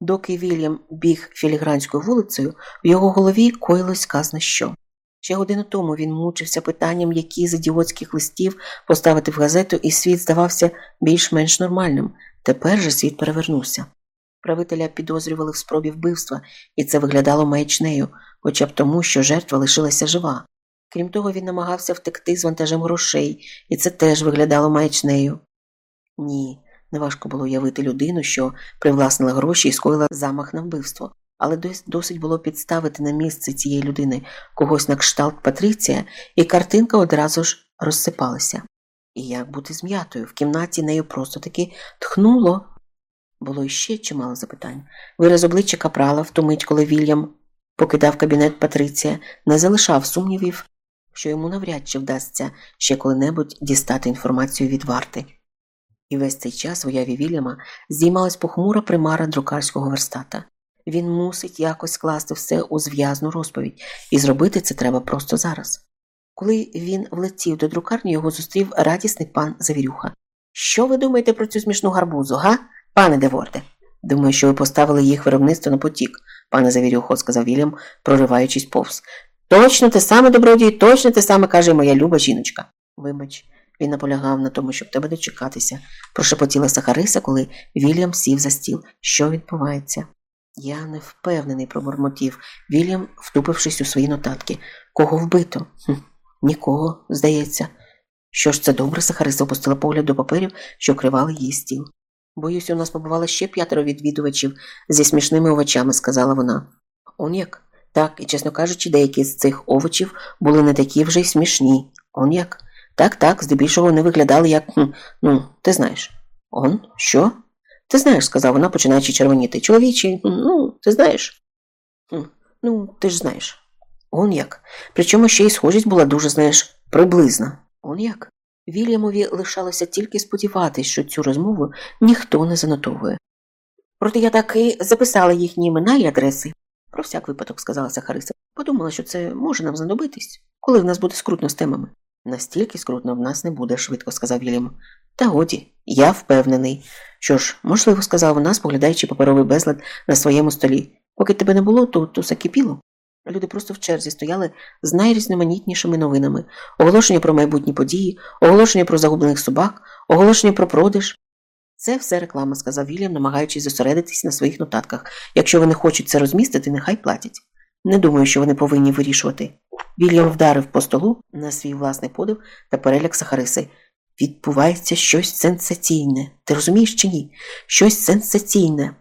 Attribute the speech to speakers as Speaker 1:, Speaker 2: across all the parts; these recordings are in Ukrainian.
Speaker 1: Доки Вільям біг філігранською вулицею, в його голові коїлось казна що. Ще годину тому він мучився питанням, які з ідіотських листів поставити в газету, і світ здавався більш-менш нормальним. Тепер же світ перевернувся. Правителя підозрювали в спробі вбивства, і це виглядало маячнею, хоча б тому, що жертва лишилася жива. Крім того, він намагався втекти з вантажем грошей, і це теж виглядало маячнею. Ні, неважко було уявити людину, що привласнила гроші і скоїла замах на вбивство, але досить було підставити на місце цієї людини когось на кшталт Патриція, і картинка одразу ж розсипалася. І як бути зм'ятою? В кімнаті нею просто таки тхнуло. Було іще чимало запитань. Вираз обличчя капрала в ту мить, коли Вільям покидав кабінет Патриція, не залишав сумнівів, що йому навряд чи вдасться ще коли-небудь дістати інформацію від варти. І весь цей час в уяві Вільяма здіймалась похмура примара друкарського верстата. Він мусить якось скласти все у зв'язну розповідь, і зробити це треба просто зараз. Коли він влетів до друкарні, його зустрів радісний пан Завірюха. Що ви думаєте про цю смішну гарбузу, га, пане Деворде? Думаю, що ви поставили їх виробництво на потік, пане Завірюхо, сказав Вільям, прориваючись повз. Точно те саме добродій, точно те саме каже моя люба жіночка. Вибач, він наполягав на тому, щоб тебе дочекатися, прошепотіла Сахариса, коли Вільям сів за стіл. Що відбувається? Я не впевнений, пробурмотів Вільям, втупившись у свої нотатки. Кого вбито? Хм, Нікого, здається. Що ж це добре, Сахариса опустила погляд до паперів, що вкривали її стіл. Боюсь, у нас побувало ще п'ятеро відвідувачів зі смішними овочами, сказала вона. Он як? Так, і, чесно кажучи, деякі з цих овочів були не такі вже й смішні. Он як? Так, так, здебільшого вони виглядали як. Ну, ти знаєш. Он? Що? Ти знаєш, сказав вона, починаючи червоніти. Чоловічий, ну, ти знаєш. Ну, ти ж знаєш. Он як. Причому ще й схожість була дуже, знаєш, приблизна. Он як. Вільямові лишалося тільки сподіватись, що цю розмову ніхто не занотовує. Проте я так і записала їхні імена і адреси. Про всяк випадок, сказала Сахариса. Подумала, що це може нам знадобитись, коли в нас буде скрутно з темами. Настільки скрутно в нас не буде, швидко сказав Вільям. Та годі, я впевнений. Що ж, можливо, сказала вона, споглядаючи паперовий безлад на своєму столі. Поки тебе не було, то туса кипіло. Люди просто в черзі стояли з найрізноманітнішими новинами: оголошення про майбутні події, оголошення про загублених собак, оголошення про продаж. Це все реклама, сказав Вільям, намагаючись зосередитись на своїх нотатках. Якщо вони хочуть це розмістити, нехай платять. Не думаю, що вони повинні вирішувати. Вільям вдарив по столу на свій власний подив та переляк Сахариси. Відбувається щось сенсаційне. Ти розумієш чи ні? Щось сенсаційне.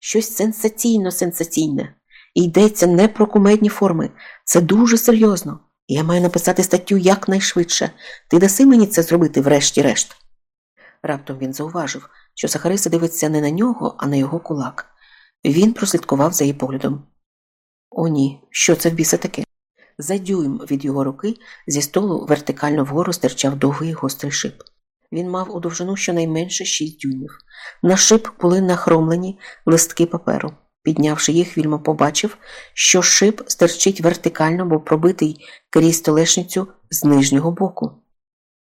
Speaker 1: Щось сенсаційно сенсаційне. І йдеться не про кумедні форми. Це дуже серйозно. Я маю написати статтю якнайшвидше. Ти даси мені це зробити, врешті-решт. Раптом він зауважив, що Сахариса дивиться не на нього, а на його кулак. Він прослідкував за її поглядом. О, ні, що це в біса таке? За дюйм від його руки зі столу вертикально вгору стирчав довгий гострий шип. Він мав у довжину щонайменше шість дюймів. На шип були нахромлені листки паперу. Піднявши їх, Вільма побачив, що шип стирчить вертикально, бо пробитий крізь столешницю з нижнього боку.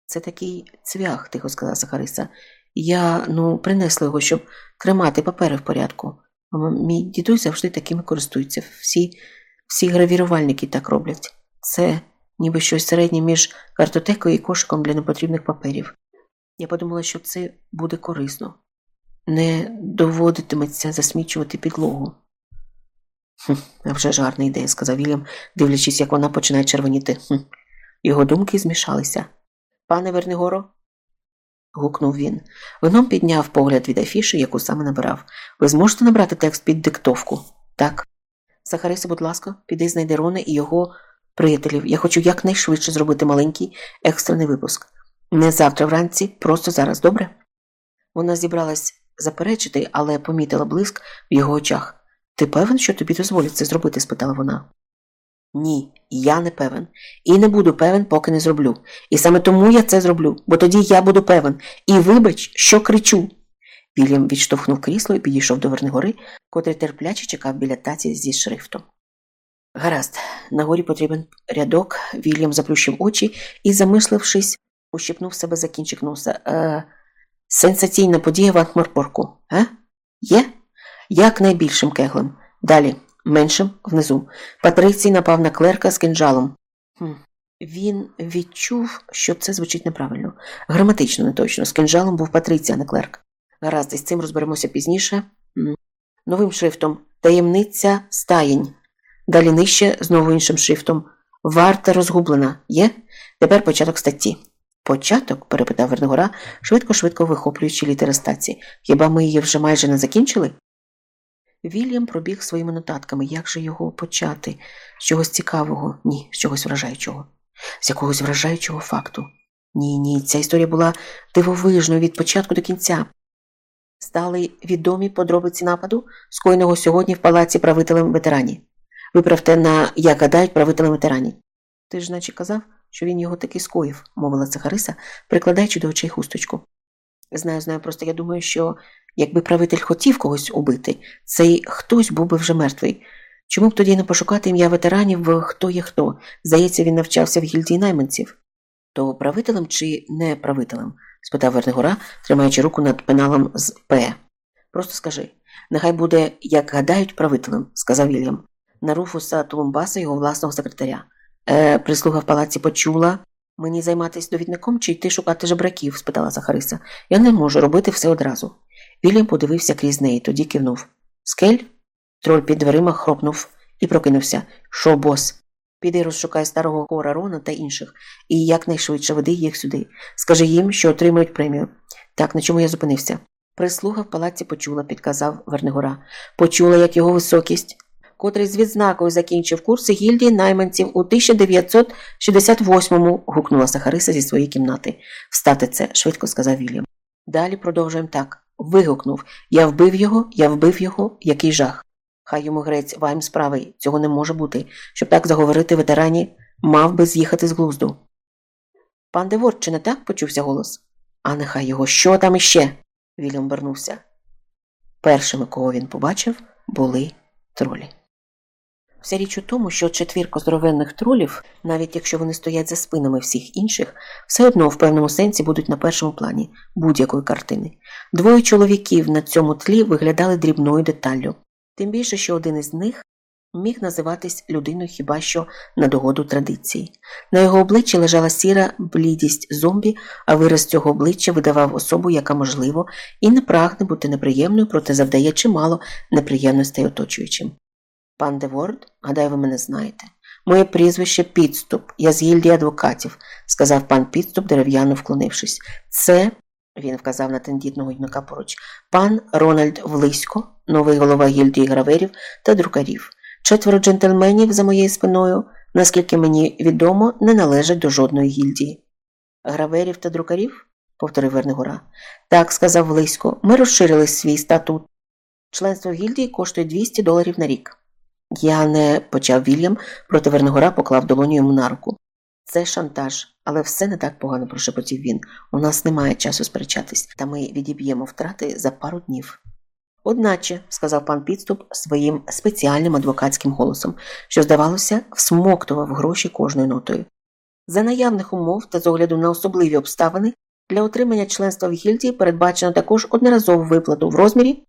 Speaker 1: Це такий цвях, тихо сказала Сахариса. Я ну, принесла його, щоб тримати папери в порядку. Мій дідусь завжди такими користується. Всі всі гравірувальники так роблять. Це ніби щось середнє між картотекою і кошиком для непотрібних паперів. Я подумала, що це буде корисно. Не доводитиметься засмічувати підлогу. «Хм, вже ж гарна ідея, сказав Вільям, дивлячись, як вона починає червоніти. «Хм». Його думки змішалися. Пане Вернигоро, гукнув він. Вином підняв погляд від афіши, яку саме набирав. Ви зможете набрати текст під диктовку? Так. Сахариса, будь ласка, піди знайди Рона і його приятелів. Я хочу якнайшвидше зробити маленький екстрений випуск. Не завтра вранці, просто зараз, добре? Вона зібралась заперечити, але помітила блиск в його очах. Ти певен, що тобі дозволять це зробити? спитала вона. Ні, я не певен. І не буду певен, поки не зроблю. І саме тому я це зроблю, бо тоді я буду певен. І вибач, що кричу. Вільям відштовхнув крісло і підійшов до Вернигори, котрий терпляче чекав біля таці зі шрифтом. Гаразд, на горі потрібен рядок, Вільям заплющив очі і, замислившись, ущипнув себе за кінчик носа. Е, Сенсаційна подія в Анкморпорку, а? Є? як найбільшим кеглем. Далі, меншим внизу. Патрицій напав на клерка з кинджалом. Хм. Він відчув, що це звучить неправильно. Граматично не точно. З кинджалом був Патрицій, а не клерк. Гаразд, із цим розберемося пізніше. Новим шрифтом таємниця стаєнь. Далі нижче, знову іншим шрифтом. Варта розгублена. Є? Тепер початок статті. Початок? перепитав Вернигора, швидко-швидко вихоплюючи літери статті. Хіба ми її вже майже не закінчили? Вільям пробіг своїми нотатками. Як же його почати? З чогось цікавого? Ні, з чогось вражаючого. З якогось вражаючого факту. Ні, ні, ця історія була дивовижною від початку до кінця. Стали відомі подробиці нападу, скоєного сьогодні в палаці правителем ветерані. Виправте на як гадають правителем ветерані. Ти ж наче казав, що він його таки скоїв, мовила Цахариса, прикладаючи до очей хусточку. Знаю, знаю, просто я думаю, що якби правитель хотів когось убити, цей хтось був би вже мертвий. Чому б тоді не пошукати ім'я ветеранів хто є хто? Здається, він навчався в гільдії найманців. То правителем чи не правителем? спитав Вернигора, тримаючи руку над пеналом з П. Просто скажи нехай буде, як гадають, правителем, сказав Вільям. На Руфуса Тулумбаса, його власного секретаря. Е, Прислуга в палаці почула. Мені займатися довідником чи йти шукати жебраків? спитала Захариса. Я не можу робити все одразу. Вільям подивився крізь неї, тоді кивнув. Скель? Троль під дверима хропнув і прокинувся. Шо, бос? Піди розшукай старого кора Рона та інших, і якнайшвидше веди їх сюди. Скажи їм, що отримують премію. Так, на чому я зупинився? Прислуга в палаці почула, підказав Вернигора. Почула, як його високість, котрий з відзнакою закінчив курси гільдії найманців у 1968-му, гукнула Сахариса зі своєї кімнати. Встати це, швидко сказав Вільям. Далі продовжуємо так. Вигукнув Я вбив його, я вбив його, який жах. Хай йому грець вайм справи, цього не може бути. Щоб так заговорити ветерані, мав би з'їхати з глузду. Пан Девор, не так? почувся голос. А нехай його що там іще? Вільям обернувся. Першими, кого він побачив, були тролі. Вся річ у тому, що четвірка здоровенних тролів, навіть якщо вони стоять за спинами всіх інших, все одно в певному сенсі будуть на першому плані будь-якої картини. Двоє чоловіків на цьому тлі виглядали дрібною деталлю, тим більше, що один із них міг називатись людиною хіба що на догоду традиції. На його обличчі лежала сіра блідість зомбі, а вираз цього обличчя видавав особу, яка, можливо, і не прагне бути неприємною, проте завдає чимало неприємностей оточуючим. Пан Деворд, гадаю, ви мене знаєте. Моє прізвище Підступ, я з гільдії адвокатів, сказав пан Підступ, дерев'яно вклонившись. Це, він вказав на тендітного юнака поруч, пан Рональд Влисько, новий голова гільдії граверів та друкарів. Четверо джентльменів за моєю спиною, наскільки мені відомо, не належать до жодної гільдії. Граверів та друкарів? повторив Вернигора. Так, сказав Влисько, ми розширили свій статут. Членство гільдії коштує 200 доларів на рік. Я не почав Вільям, проти Вернигора поклав долоню йому на руку. Це шантаж, але все не так погано прошепотів він. У нас немає часу сперечатись, та ми відіб'ємо втрати за пару днів. Одначе, сказав пан підступ своїм спеціальним адвокатським голосом, що, здавалося, всмоктував гроші кожною нотою. За наявних умов та з огляду на особливі обставини для отримання членства в гільдії передбачено також одноразову виплату в розмірі,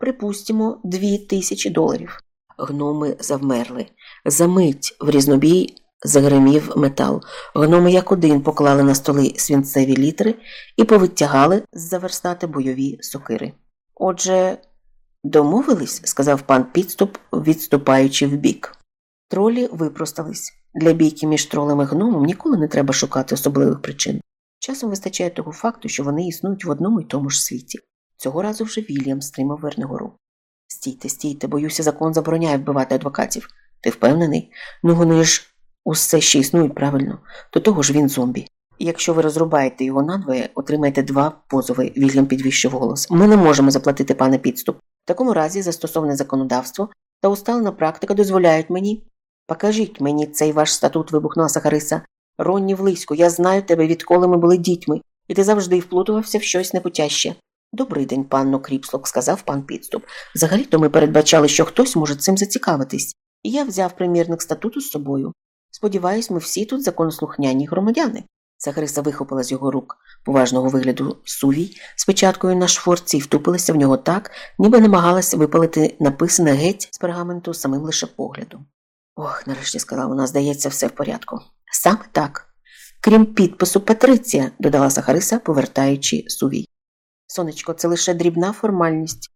Speaker 1: припустимо, дві тисячі доларів. Гноми завмерли. Замить в різнобій загримів метал. Гноми як один поклали на столи свінцеві літери і повитягали з заверстати бойові сокири. Отже, домовились, сказав пан підступ, відступаючи вбік. Тролі випростались. Для бійки між тролем і гномом ніколи не треба шукати особливих причин. Часом вистачає того факту, що вони існують в одному і тому ж світі. Цього разу вже Вільям стримав Вернигору. Стійте, стійте, боюся, закон забороняє вбивати адвокатів. Ти впевнений? Ну вони ж усе ще існують правильно, до того ж він зомбі. Якщо ви розрубаєте його надвоє, отримаєте два позови, Вільям підвищив голос. Ми не можемо заплатити пане підступ. В такому разі застосоване законодавство та усталена практика дозволяють мені. Покажіть мені цей ваш статут, вибухнула Сахариса. Ронні Влисько, я знаю тебе, відколи ми були дітьми, і ти завжди вплутувався в щось непотяще. Добрий день, панно Кріпслок, сказав пан підступ. Взагалі то ми передбачали, що хтось може цим зацікавитись, і я взяв примірник статуту з собою. Сподіваюсь, ми всі тут законослухняні громадяни. Сахариса вихопила з його рук поважного вигляду сувій з печаткою на шворці і втупилася в нього так, ніби намагалась випалити написане геть з пергаменту самим лише поглядом. Ох, нарешті сказала вона, здається, все в порядку. Саме так. Крім підпису Патриція, додала Сахариса, повертаючи сувій. Сонечко, це лише дрібна формальність.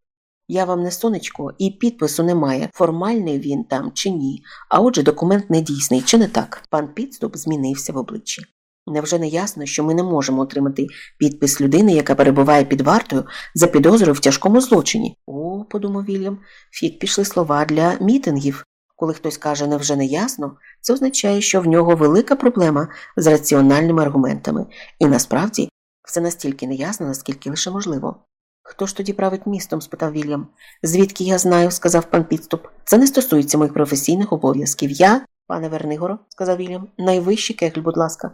Speaker 1: Я вам не сонечко, і підпису немає, формальний він там чи ні, а отже документ недійсний, чи не так? Пан підступ змінився в обличчі. Невже не ясно, що ми не можемо отримати підпис людини, яка перебуває під вартою за підозрою в тяжкому злочині? О, подумав Вільям, фік пішли слова для мітингів. Коли хтось каже невже не ясно, це означає, що в нього велика проблема з раціональними аргументами, і насправді все настільки неясно, наскільки лише можливо. Хто ж тоді править містом? спитав Вільям. Звідки я знаю, сказав пан підступ. Це не стосується моїх професійних обов'язків. Я, пане Вернигоро, сказав Вільям, найвищий кегль, будь ласка.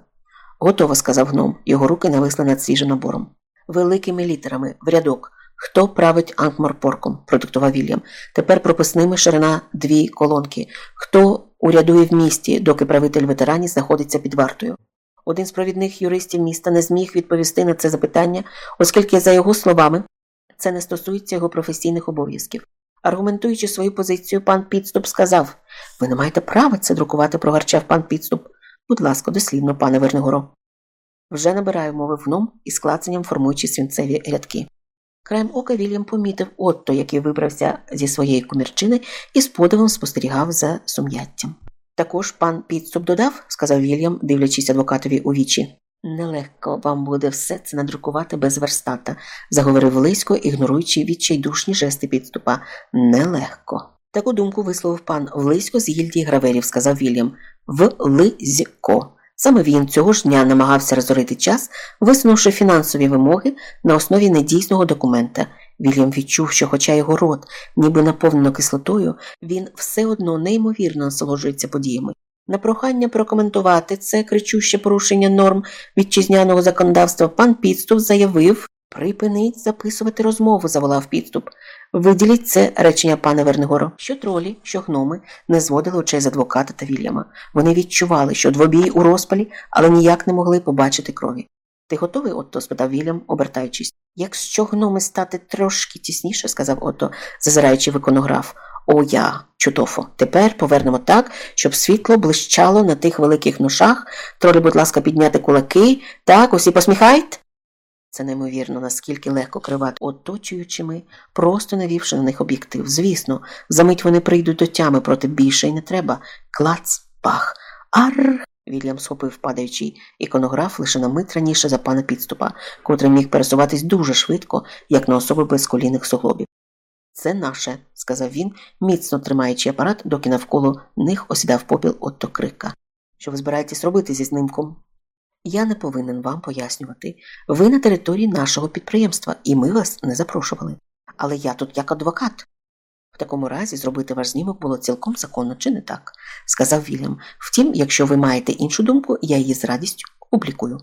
Speaker 1: Готово, сказав гном. Його руки нависли над свіжим набором. Великими літерами, в рядок. Хто править Анкморпорком? продиктував Вільям. Тепер прописними ширина дві колонки. Хто урядує в місті, доки правитель ветеранів знаходиться під вартою? Один з провідних юристів міста не зміг відповісти на це запитання, оскільки, за його словами, це не стосується його професійних обов'язків. Аргументуючи свою позицію, пан Підступ сказав Ви не маєте права це друкувати, прогарчав пан Підступ. Будь ласка, дослідно, пане Вернигоро. Вже набираю мови вном і клацанням формуючи свінцеві рядки. Краєм ока Вільям помітив отто, який вибрався зі своєї комірчини і з подивом спостерігав за сум'яттям. Також пан підступ додав, сказав Вільям, дивлячись адвокатові у вічі. Нелегко вам буде все це надрукувати без верстата, заговорив Лисько, ігноруючи відчайдушні жести підступа. Нелегко. Таку думку висловив пан Влисько з гільдії граверів, сказав Вільям. Влизько. Саме він цього ж дня намагався розорити час, висунувши фінансові вимоги на основі недійсного документа. Вільям відчув, що, хоча його рот ніби наповнено кислотою, він все одно неймовірно насолоджується подіями. На прохання прокоментувати це кричуще порушення норм вітчизняного законодавства пан підступ заявив Припиніть записувати розмову, заволав підступ. Виділіть це речення пане Вернигоро. Що тролі, що гноми не зводили очей з адвоката та Вільяма. Вони відчували, що двобій у розпалі, але ніяк не могли побачити крові. Ти готовий, Отто? спитав Вільям, обертаючись. Якщо гноми стати трошки тісніше, сказав Отто, зазираючи в іконограф. О, я, чудово. Тепер повернемо так, щоб світло блищало на тих великих ношах. Тролі, будь ласка, підняти кулаки. Так, усі посміхайте. Це неймовірно, наскільки легко кривати оточуючими, просто навівши на них об'єктив. Звісно, за мить вони прийдуть до тями, проти більше й не треба. Клац, пах. Ар. Вільям схопив падаючий іконограф лише на мить раніше за пана підступа, котрий міг пересуватись дуже швидко, як на особи без колінних суглобів. Це наше, сказав він, міцно тримаючи апарат, доки навколо них осідав попіл отто крика. Що ви збираєтесь робити зі знимком? Я не повинен вам пояснювати. Ви на території нашого підприємства, і ми вас не запрошували. Але я тут як адвокат. Такому разі зробити ваш знімок було цілком законно, чи не так, сказав Вільям. Втім, якщо ви маєте іншу думку, я її з радістю опублікую.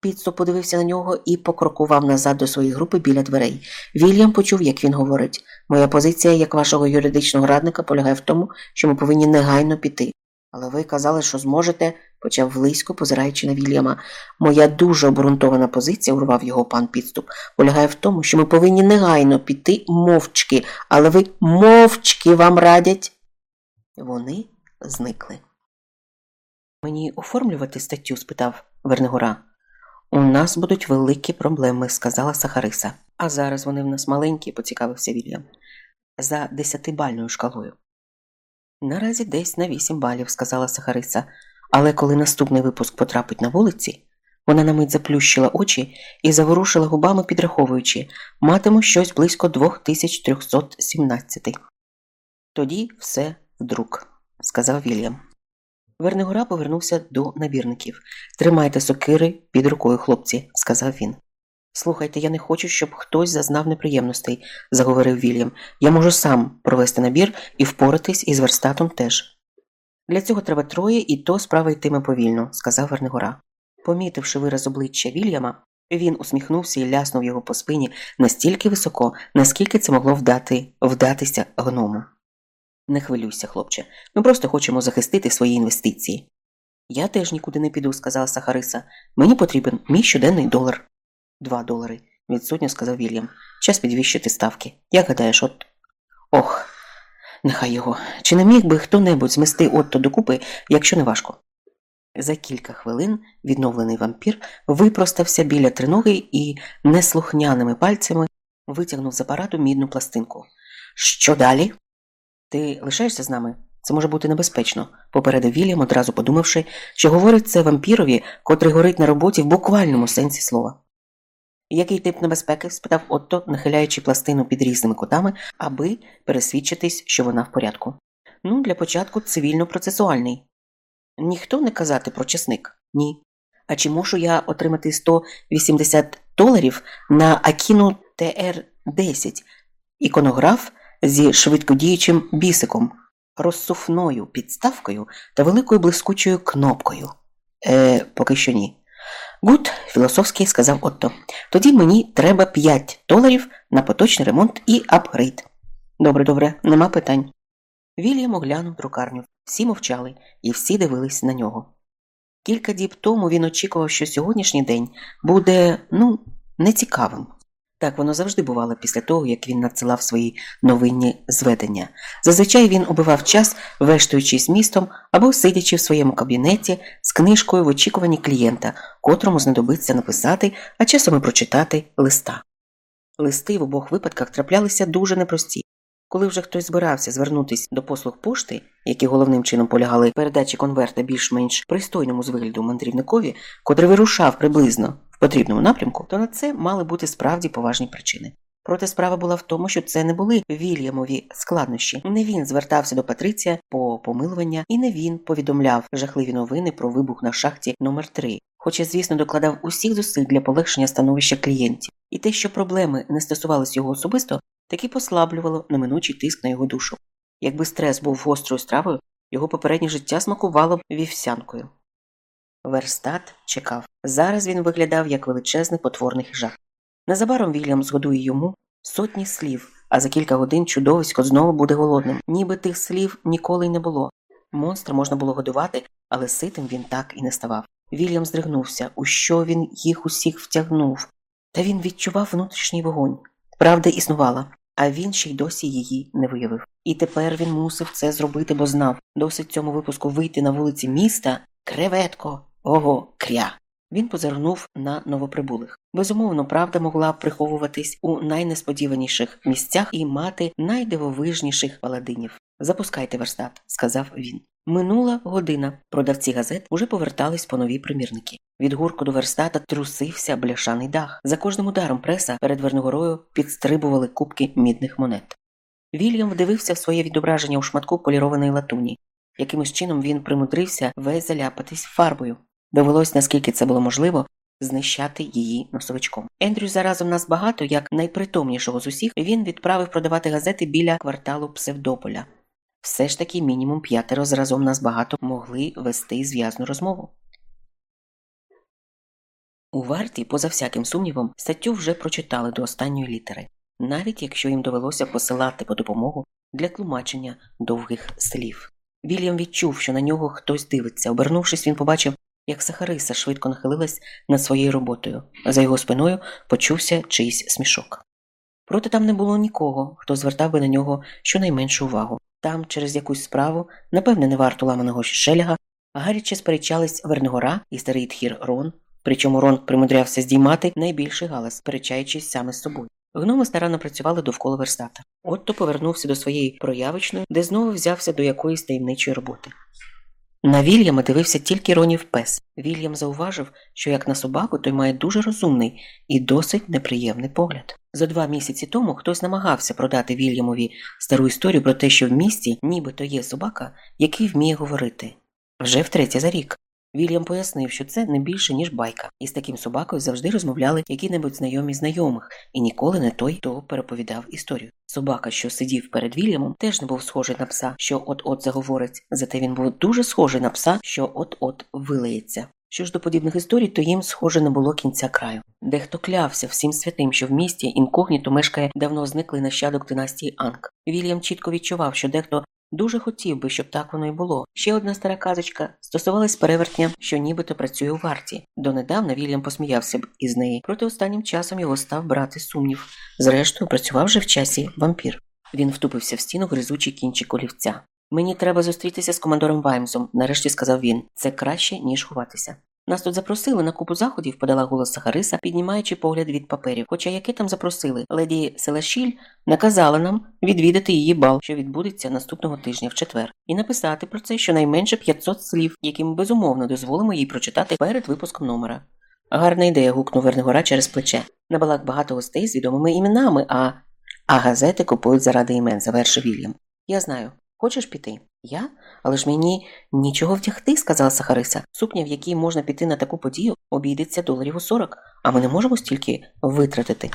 Speaker 1: Підступ подивився на нього і покрокував назад до своєї групи біля дверей. Вільям почув, як він говорить Моя позиція, як вашого юридичного радника, полягає в тому, що ми повинні негайно піти. Але ви казали, що зможете, почав близько, позираючи на Вільяма. Моя дуже обґрунтована позиція, урвав його пан підступ, полягає в тому, що ми повинні негайно піти мовчки, але ви мовчки вам радять. Вони зникли. Мені оформлювати статтю? спитав Вернигора. У нас будуть великі проблеми, сказала Сахариса. А зараз вони в нас маленькі, поцікавився Вільям, за десятибальною шкалою. Наразі десь на вісім балів, сказала Сахариса, але коли наступний випуск потрапить на вулиці, вона на мить заплющила очі і заворушила губами, підраховуючи матиму щось близько 2317. Тоді все вдруг, сказав Вільям. Вернигора повернувся до набірників. Тримайте сокири під рукою, хлопці, сказав він. Слухайте, я не хочу, щоб хтось зазнав неприємностей, заговорив Вільям. Я можу сам провести набір і впоратись із верстатом теж. Для цього треба троє, і то справа йтиме повільно, сказав Вернигора. Помітивши вираз обличчя Вільяма, він усміхнувся і ляснув його по спині настільки високо, наскільки це могло вдати, вдатися гному. Не хвилюйся, хлопче, ми просто хочемо захистити свої інвестиції. Я теж нікуди не піду, сказала Сахариса. Мені потрібен мій щоденний долар. Два долари, відсутньо сказав Вільям. Час підвищити ставки. Як гадаєш, от. Ох, нехай його. Чи не міг би хто небудь змести отто докупи, якщо не важко? За кілька хвилин відновлений вампір випростався біля триноги і неслухняними пальцями витягнув з апарату мідну пластинку. Що далі? Ти лишаєшся з нами? Це може бути небезпечно, попередив Вільям, одразу подумавши, що говорить це вампірові, котрий горить на роботі в буквальному сенсі слова. Який тип небезпеки? спитав Отто, нахиляючи пластину під різними кутами, аби пересвідчитись, що вона в порядку. Ну, для початку цивільно-процесуальний. Ніхто не казати про чесник? Ні. А чи можу я отримати 180 доларів на Акіну ТР-10, іконограф зі швидкодіючим бісиком, розсуфною підставкою та великою блискучою кнопкою? Е, поки що ні. Гуд, філософськи сказав Отто. Тоді мені треба 5 доларів на поточний ремонт і апгрейд. Добре, добре, нема питань. Вільям оглянув друкарню. Всі мовчали, і всі дивились на нього. Кілька діб тому він очікував, що сьогоднішній день буде, ну, нецікавим. Так воно завжди бувало після того, як він надсилав свої новинні зведення. Зазвичай він убивав час, вештуючись містом або сидячи в своєму кабінеті з книжкою в очікуванні клієнта, котрому знадобиться написати, а часом і прочитати листа. Листи в обох випадках траплялися дуже непрості. Коли вже хтось збирався звернутися до послуг пошти, які головним чином полягали передачі конверта більш-менш пристойному з вигляду мандрівникові, котрий вирушав приблизно в потрібному напрямку, то на це мали бути справді поважні причини. Проте справа була в тому, що це не були Вільямові складнощі. Не він звертався до Патриція по помилування, і не він повідомляв жахливі новини про вибух на шахті номер 3 хоча, звісно, докладав усіх зусиль для полегшення становища клієнтів. І те, що проблеми не стосувалися його особисто, таки послаблювало неминучий тиск на його душу. Якби стрес був гострою стравою, його попереднє життя смакувало вівсянкою. Верстат чекав. Зараз він виглядав як величезний потворний хижак. Незабаром Вільям згодує йому сотні слів, а за кілька годин чудовисько знову буде голодним, ніби тих слів ніколи й не було. Монстра можна було годувати, але ситим він так і не ставав. Вільям здригнувся, у що він їх усіх втягнув, та він відчував внутрішній вогонь. Правда існувала, а він ще й досі її не виявив. І тепер він мусив це зробити, бо знав досить цьому випуску вийти на вулиці міста креветко, ого, кря. Він позирнув на новоприбулих. Безумовно, правда могла приховуватись у найнесподіваніших місцях і мати найдивовижніших паладинів. Запускайте верстат, сказав він. Минула година. Продавці газет уже повертались по нові примірники. Від гурку до верстата трусився бляшаний дах. За кожним ударом преса перед Верногорою підстрибували кубки мідних монет. Вільям вдивився в своє відображення у шматку полірованої латуні. Якимось чином він примудрився весь заляпатись фарбою. Довелось, наскільки це було можливо, знищати її носовичком. Ендрю заразом нас багато, як найпритомнішого з усіх, він відправив продавати газети біля кварталу Псевдополя. Все ж таки мінімум п'ятеро зразом нас багато могли вести зв'язну розмову. У варті, поза всяким сумнівом, статтю вже прочитали до останньої літери, навіть якщо їм довелося посилати по допомогу для тлумачення довгих слів. Вільям відчув, що на нього хтось дивиться. Обернувшись, він побачив, як Сахариса швидко нахилилась над своєю роботою, за його спиною почувся чийсь смішок. Проте там не було нікого, хто звертав би на нього щонайменшу увагу. Там, через якусь справу, напевне, не варто ламаного шеляга, гаряче сперечались Вернигора і старий тхір Рон, причому Рон примудрявся здіймати найбільший галас, сперечаючись саме з собою. Гноми старанно працювали довкола верстата. Отто повернувся до своєї проявочної, де знову взявся до якоїсь таємничої роботи. На Вільяма дивився тільки Ронів пес. Вільям зауважив, що як на собаку, той має дуже розумний і досить неприємний погляд. За два місяці тому хтось намагався продати Вільямові стару історію про те, що в місті нібито є собака, який вміє говорити. Вже втретє за рік. Вільям пояснив, що це не більше, ніж байка, і з таким собакою завжди розмовляли які-небудь знайомі знайомих, і ніколи не той, хто переповідав історію. Собака, що сидів перед Вільямом, теж не був схожий на пса, що от-от заговорить, зате він був дуже схожий на пса, що от-от вилається. Що ж до подібних історій, то їм, схоже, не було кінця краю. Дехто клявся всім святим, що в місті інкогніто мешкає давно зниклий нащадок династії Анг. Вільям чітко відчував, що дехто Дуже хотів би, щоб так воно й було. Ще одна стара казочка стосувалась перевертня, що нібито працює у варті. Донедавна Вільям посміявся б із неї, проте останнім часом його став брати сумнів. Зрештою, працював же в часі вампір. Він втупився в стіну гризучий кінчик олівця. Мені треба зустрітися з командором Ваймсом, нарешті сказав він. Це краще, ніж ховатися. Нас тут запросили на купу заходів, подала голос Сахариса, піднімаючи погляд від паперів. Хоча яке там запросили, леді Селашіль наказала нам відвідати її бал, що відбудеться наступного тижня в четвер, і написати про це щонайменше 500 слів, які ми безумовно дозволимо їй прочитати перед випуском номера. Гарна ідея, гукнув Вернигора через плече. На балак багато гостей з відомими іменами, а а газети купують заради імен, завершив Вільям. Я знаю. Хочеш піти? Я? Але ж мені нічого вдягти, сказала Сахариса. Сукня, в якій можна піти на таку подію, обійдеться доларів у сорок, а ми не можемо стільки витратити.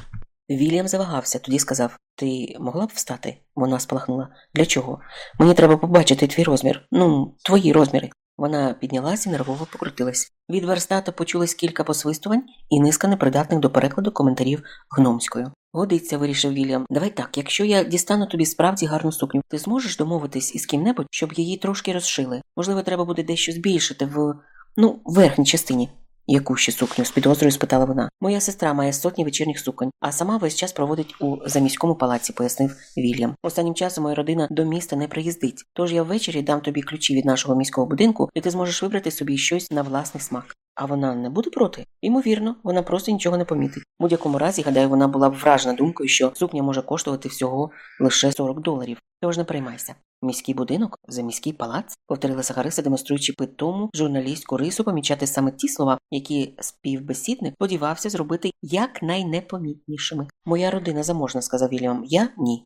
Speaker 1: Вільям завагався, тоді сказав Ти могла б встати? Вона спалахнула. Для чого? Мені треба побачити твій розмір. Ну, твої розміри. Вона піднялася і нервово покрутилась. Від верстата почулось кілька посвистувань і низка непридатних до перекладу коментарів гномською. Годиться, вирішив Вільям. Давай так, якщо я дістану тобі справді гарну сукню, ти зможеш домовитись із ким-небудь, щоб її трошки розшили. Можливо, треба буде дещо збільшити в ну, верхній частині. Яку ще сукню? з підозрою спитала вона. Моя сестра має сотні вечірніх суконь, а сама весь час проводить у заміському палаці, пояснив Вільям. Останнім часом моя родина до міста не приїздить. Тож я ввечері дам тобі ключі від нашого міського будинку, і ти зможеш вибрати собі щось на власний смак. А вона не буде проти? Ймовірно, вона просто нічого не помітить. У будь-якому разі, гадаю, вона була б вражена думкою, що сукня може коштувати всього лише 40 доларів. Тож не приймайся. Міський будинок за міський палац, повторила Сахариса, демонструючи питому журналістську рису помічати саме ті слова, які співбесідник сподівався зробити якнайнепомітнішими. Моя родина заможна, сказав Вільям. Я ні.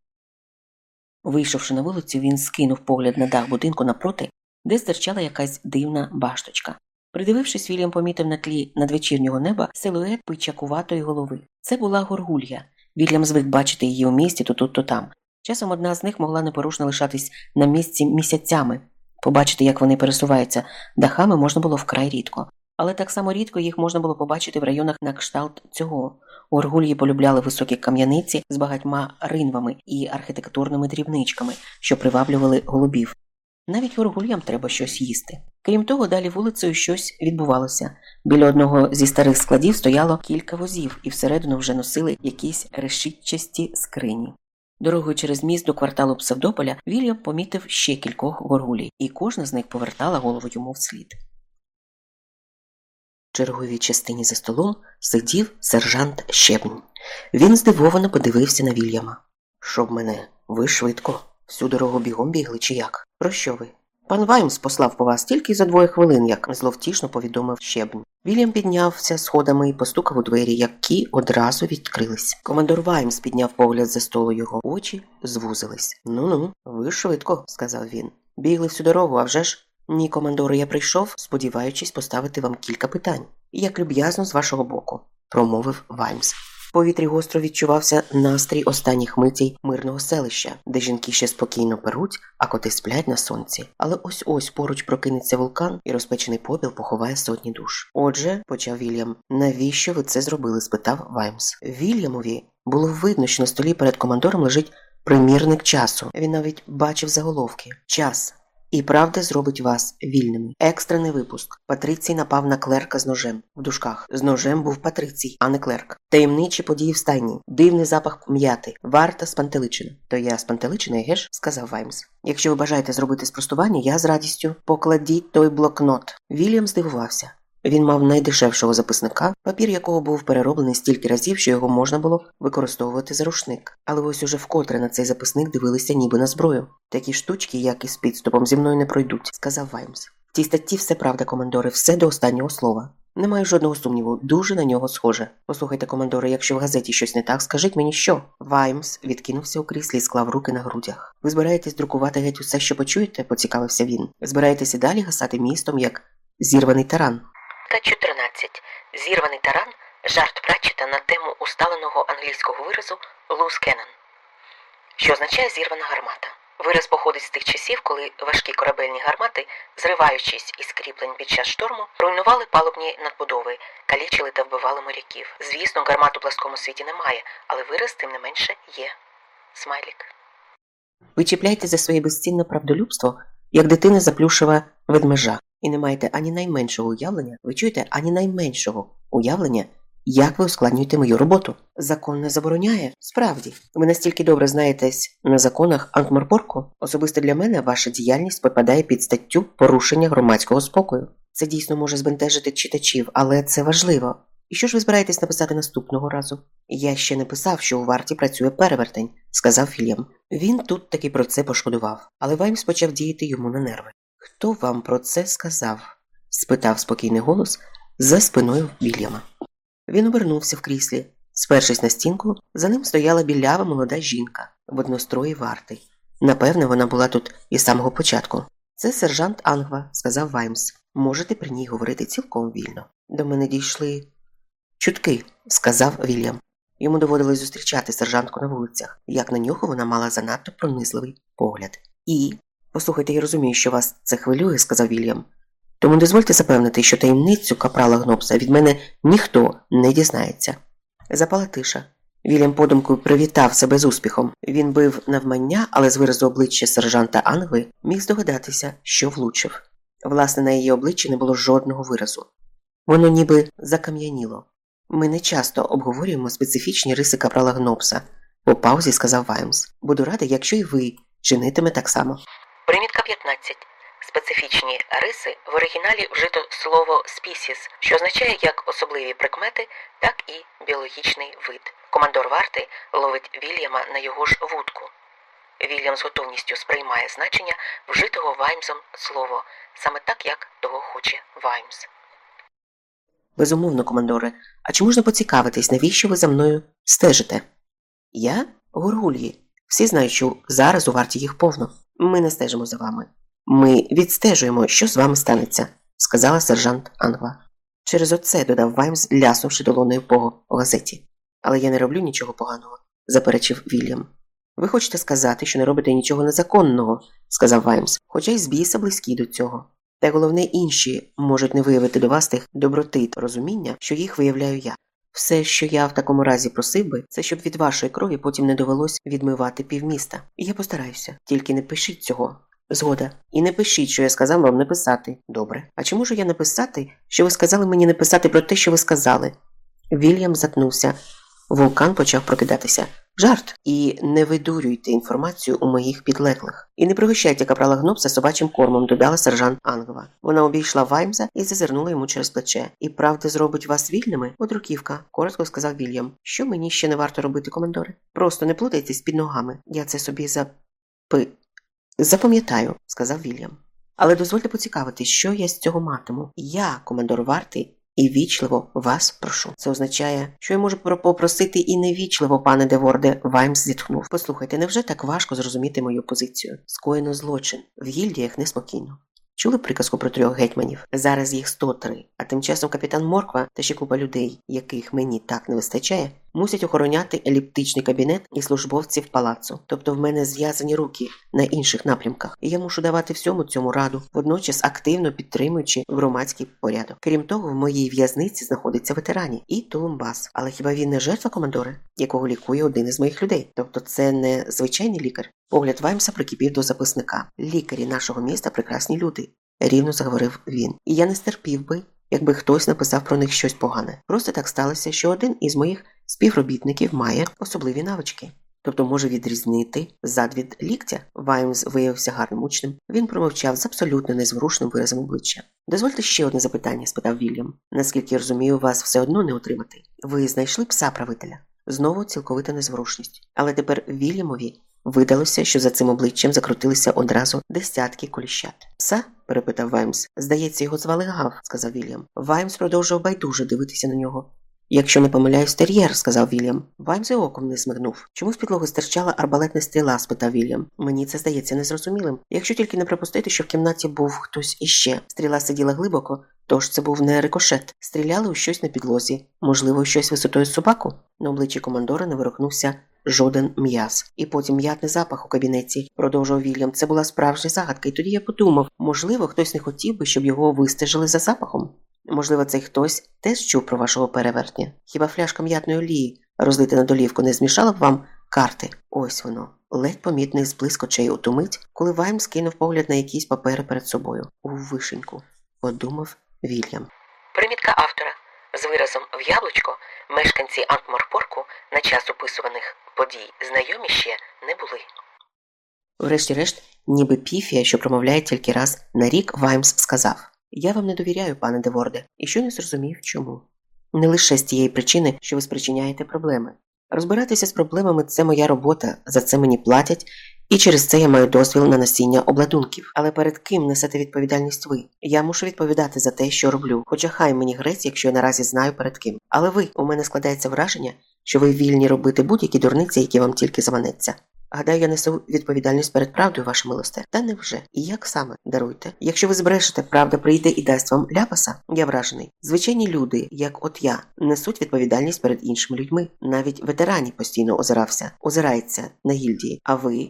Speaker 1: Вийшовши на вулицю, він скинув погляд на дах будинку напроти, де стирчала якась дивна башточка. Придивившись, Вільям помітив на тлі надвечірнього неба силует пичакуватої голови. Це була горгулья. Вільям звик бачити її у місті то тут, то там. Часом одна з них могла непорушно лишатись на місці місяцями. Побачити, як вони пересуваються дахами, можна було вкрай рідко. Але так само рідко їх можна було побачити в районах на кшталт цього. Оргульї полюбляли високі кам'яниці з багатьма ринвами і архітектурними дрібничками, що приваблювали голубів. Навіть горгульям треба щось їсти. Крім того, далі вулицею щось відбувалося. Біля одного зі старих складів стояло кілька возів, і всередину вже носили якісь решітчасті скрині. Дорогою через міст до кварталу Псевдополя Вільям помітив ще кількох горгулій, і кожна з них повертала голову йому вслід. В черговій частині за столом сидів сержант Щебень. Він здивовано подивився на Вільяма. Щоб мене, ви швидко. Всю дорогу бігом бігли, чи як? Про що ви? Пан Ваймс послав по вас тільки за двоє хвилин, як зловтішно повідомив щебень. Вільям піднявся сходами і постукав у двері, які одразу відкрились. Командор Ваймс підняв погляд за столу його очі звузились. Ну ну, ви швидко, сказав він. Бігли всю дорогу, а вже ж? Ні, командоре, я прийшов, сподіваючись поставити вам кілька питань. Як люб'язно з вашого боку, промовив Ваймс повітрі гостро відчувався настрій останніх митій мирного селища, де жінки ще спокійно перуть, а коти сплять на сонці. Але ось ось поруч прокинеться вулкан, і розпечений попіл поховає сотні душ. Отже, почав Вільям, навіщо ви це зробили? спитав Ваймс. Вільямові було видно, що на столі перед командором лежить примірник часу. Він навіть бачив заголовки. Час. І правда зробить вас вільними. Екстрений випуск. Патрицій напав на клерка з ножем. В дужках. З ножем був Патрицій, а не клерк. Таємничі події в стайні. Дивний запах м'яти. Варта спантеличина. То я спантеличина, геш? сказав Ваймс. Якщо ви бажаєте зробити спростування, я з радістю покладіть той блокнот. Вільям здивувався. Він мав найдешевшого записника, папір якого був перероблений стільки разів, що його можна було використовувати за рушник. Але ось уже вкотре на цей записник дивилися ніби на зброю. Такі штучки, як із підступом, зі мною не пройдуть, сказав Ваймс. В тій статті все правда, командори, все до останнього слова. Немає жодного сумніву, дуже на нього схоже. Послухайте, командори, якщо в газеті щось не так, скажіть мені що. Ваймс відкинувся у кріслі і склав руки на грудях. Ви збираєтесь друкувати геть усе, що почуєте? поцікавився він. Збираєтесь і далі гасати містом, як зірваний таран.
Speaker 2: Та 14. Зірваний таран жарт Пратчета на тему усталеного англійського виразу «lose cannon», що означає зірвана гармата. Вираз походить з тих часів, коли важкі корабельні гармати, зриваючись із кріплень під час шторму, руйнували палубні надбудови, калічили та вбивали моряків. Звісно, гармат у пласкому світі немає, але вираз тим не менше є. Смайлік.
Speaker 1: Ви чіпляєте за своє безцінне правдолюбство, як дитина заплюшила ведмежа, і не маєте ані найменшого уявлення, ви чуєте ані найменшого уявлення, як ви ускладнюєте мою роботу. Закон не забороняє. Справді, ви настільки добре знаєтесь на законах Анкмарпорку. Особисто для мене ваша діяльність попадає під статтю порушення громадського спокою. Це дійсно може збентежити читачів, але це важливо. І що ж ви збираєтесь написати наступного разу? Я ще не писав, що у варті працює перевертень, сказав Фільям. Він тут таки про це пошкодував, але Ваймс почав діяти йому на нерви. Хто вам про це сказав? спитав спокійний голос за спиною Вільяма. Він обернувся в кріслі. Спершись на стінку, за ним стояла білява молода жінка в однострої варти. Напевне, вона була тут із самого початку. Це сержант Ангва, сказав Ваймс. Можете при ній говорити цілком вільно. До мене дійшли чутки, сказав Вільям. Йому доводилось зустрічати сержантку на вулицях, як на нього вона мала занадто пронизливий погляд. І. Послухайте, я розумію, що вас це хвилює, сказав Вільям. Тому дозвольте запевнити, що таємницю капрала Гнопса від мене ніхто не дізнається. Запала тиша. Вільям подумкою привітав себе з успіхом. Він бив навмання, але з виразу обличчя сержанта Ангви міг здогадатися, що влучив. Власне, на її обличчі не було жодного виразу. Воно ніби закам'яніло. Ми не часто обговорюємо специфічні риси капрала Гнопса, по паузі сказав Ваймс. Буду радий, якщо й ви чинитиме так само.
Speaker 2: Примітка 15. Специфічні риси в оригіналі вжито слово species, що означає як особливі прикмети, так і біологічний вид. Командор варти ловить Вільяма на його ж вудку. Вільям з готовністю сприймає значення вжитого Ваймсом слово, саме так, як того хоче Ваймс.
Speaker 1: Безумовно, командоре, а чи можна поцікавитись, навіщо ви за мною стежите? Я горгульї. Всі знають, що зараз у варті їх повно. Ми не стежимо за вами. Ми відстежуємо, що з вами станеться, сказала сержант Ангва. Через оце додав Ваймс, ляснувши долоною по газеті. Але я не роблю нічого поганого, заперечив Вільям. Ви хочете сказати, що не робите нічого незаконного, сказав Ваймс, хоча й з біса близькі до цього. Та головне інші можуть не виявити до вас тих доброти та розуміння, що їх виявляю я. Все, що я в такому разі просив би, це щоб від вашої крові потім не довелось відмивати півміста. Я постараюся, тільки не пишіть цього. Згода. І не пишіть, що я сказав вам не писати. Добре. А чи можу я написати, що ви сказали мені не писати про те, що ви сказали? Вільям затнувся. Вулкан почав прокидатися. Жарт. І не видурюйте інформацію у моїх підлеглих. І не пригощайте капрала гнопса собачим кормом, додала сержант Ангова. Вона обійшла Ваймза і зазирнула йому через плече. І правда зробить вас вільними? Одруківка, коротко сказав Вільям. Що мені ще не варто робити, командоре? Просто не плутайтесь під ногами. Я це собі запи. Запам'ятаю, сказав Вільям. Але дозвольте поцікавитись, що я з цього матиму. Я, командор варти, і ввічливо вас прошу. Це означає, що я можу попросити і неввічливо, пане Деворде, Ваймс зітхнув. Послухайте, невже так важко зрозуміти мою позицію? Скоєно злочин. В гільдіях неспокійно. Чули приказку про трьох гетьманів? Зараз їх 103, а тим часом капітан Морква та ще купа людей, яких мені так не вистачає, мусять охороняти еліптичний кабінет і службовців палацу. Тобто в мене зв'язані руки на інших напрямках, і я мушу давати всьому цьому раду, водночас активно підтримуючи громадський порядок. Крім того, в моїй в'язниці знаходиться Ветінарі і Тулумбас. Але хіба він не жертва командоре, якого лікує один із моїх людей? Тобто це не звичайний лікар? Погляд Ваймса прикипів до записника. Лікарі нашого міста прекрасні люди, рівно заговорив він. І я не стерпів би, якби хтось написав про них щось погане. Просто так сталося, що один із моїх співробітників має особливі навички. Тобто може відрізнити зад від ліктя. Ваймс виявився гарним учнем. Він промовчав з абсолютно незворушним виразом обличчя. Дозвольте ще одне запитання, спитав Вільям. Наскільки я розумію, вас все одно не отримати. Ви знайшли пса правителя? Знову цілковита незворушність. Але тепер Вільямові видалося, що за цим обличчям закрутилися одразу десятки коліщат. Пса? перепитав Ваймс. Здається, його звали Гав, сказав Вільям. Ваймс продовжував байдуже дивитися на нього. Якщо не помиляюсь, тер'єр, сказав Вільям. Ваймс оком не змигнув. Чому з підлоги стирчала арбалетна стріла? спитав Вільям. Мені це здається незрозумілим. Якщо тільки не припустити, що в кімнаті був хтось іще. Стріла сиділа глибоко, тож це був не рикошет. Стріляли у щось на підлозі, можливо, щось висотою собаку. На обличчі командора не вирухнувся жоден м'яз. І потім м'ятний запах у кабінеті, продовжував Вільям. Це була справжня загадка, і тоді я подумав, можливо, хтось не хотів би, щоб його вистежили за запахом. Можливо, цей хтось теж чув про вашого перевертня. Хіба фляжка м'ятної олії, розлита на долівку, не змішала б вам карти? Ось воно, ледь помітний зблиск очей у ту мить, коли Вайм скинув погляд на якісь папери перед собою у вишеньку, подумав Вільям.
Speaker 2: Примітка автора з виразом в яблучко мешканці Анкморпорку на час описуваних подій знайомі ще не були.
Speaker 1: Врешті-решт, ніби піфія, що промовляє тільки раз на рік, Ваймс сказав: Я вам не довіряю, пане Деворде, і що не зрозумів, чому. Не лише з тієї причини, що ви спричиняєте проблеми. Розбиратися з проблемами це моя робота, за це мені платять, і через це я маю дозвіл на насіння обладунків. Але перед ким несете відповідальність ви? Я мушу відповідати за те, що роблю, хоча хай мені грець, якщо я наразі знаю перед ким. Але ви, у мене складається враження, що ви вільні робити будь-які дурниці, які вам тільки заманеться. Гадаю, я несу відповідальність перед правдою, ваше милосте. Та невже? І як саме даруйте? Якщо ви збрешете, правда прийде і дасть вам ляпаса? Я вражений. Звичайні люди, як от я, несуть відповідальність перед іншими людьми. Навіть ветерані постійно озирався, озирається на гільдії. А ви?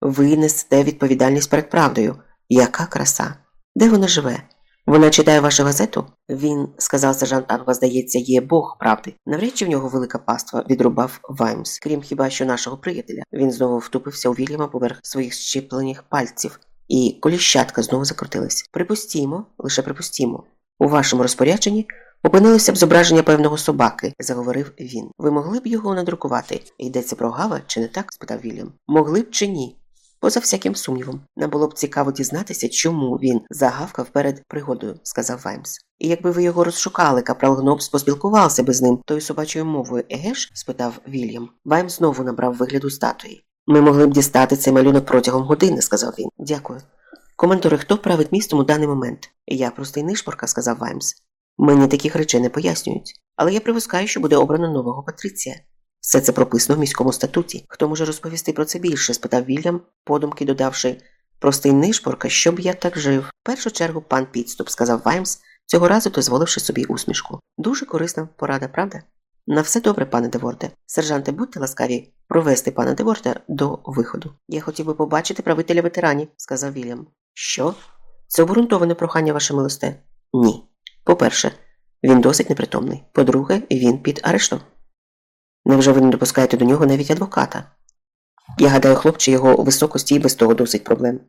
Speaker 1: Ви несете відповідальність перед правдою. Яка краса? Де вона живе? Вона читає вашу газету? Він, сказав сержант Анва, здається, є Бог правди. Навряд чи в нього велика паства, відрубав Ваймс. Крім хіба що нашого приятеля. Він знову втупився у Вільяма поверх своїх щеплених пальців, і коліщатка знову закрутилась. Припустімо, лише припустімо. У вашому розпорядженні опинилося б зображення певного собаки, заговорив він. Ви могли б його надрукувати? Йдеться про Гава, чи не так? спитав Вільям. Могли б чи ні? Поза всяким сумнівом, нам було б цікаво дізнатися, чому він загавкав перед пригодою, сказав Ваймс. І якби ви його розшукали, капрал Гнобс поспілкувався би з ним тою собачою мовою, егеш? спитав Вільям. Ваймс знову набрав вигляду статуї. Ми могли б дістати цей малюнок протягом години, сказав він. Дякую. Командоре, хто править містом у даний момент? Я простий нишпорка, сказав Ваймс. Мені таких речей не пояснюють. Але я припускаю, що буде обрано нового Патриція. Все це прописано в міському статуті. Хто може розповісти про це більше? спитав Вільям, подумки додавши простий нишпорка, щоб я так жив. В першу чергу пан підступ, сказав Ваймс, цього разу дозволивши собі усмішку. Дуже корисна порада, правда? На все добре, пане Деворте. Сержанте, будьте ласкаві провести пана Деворте до виходу. Я хотів би побачити правителя ветеранів, сказав Вільям. Що? Це обґрунтоване прохання, ваше милосте? Ні. По-перше, він досить непритомний. По-друге, він під арештом. Невже ви не допускаєте до нього навіть адвоката? Я гадаю, хлопче, його у високості і без того досить проблем.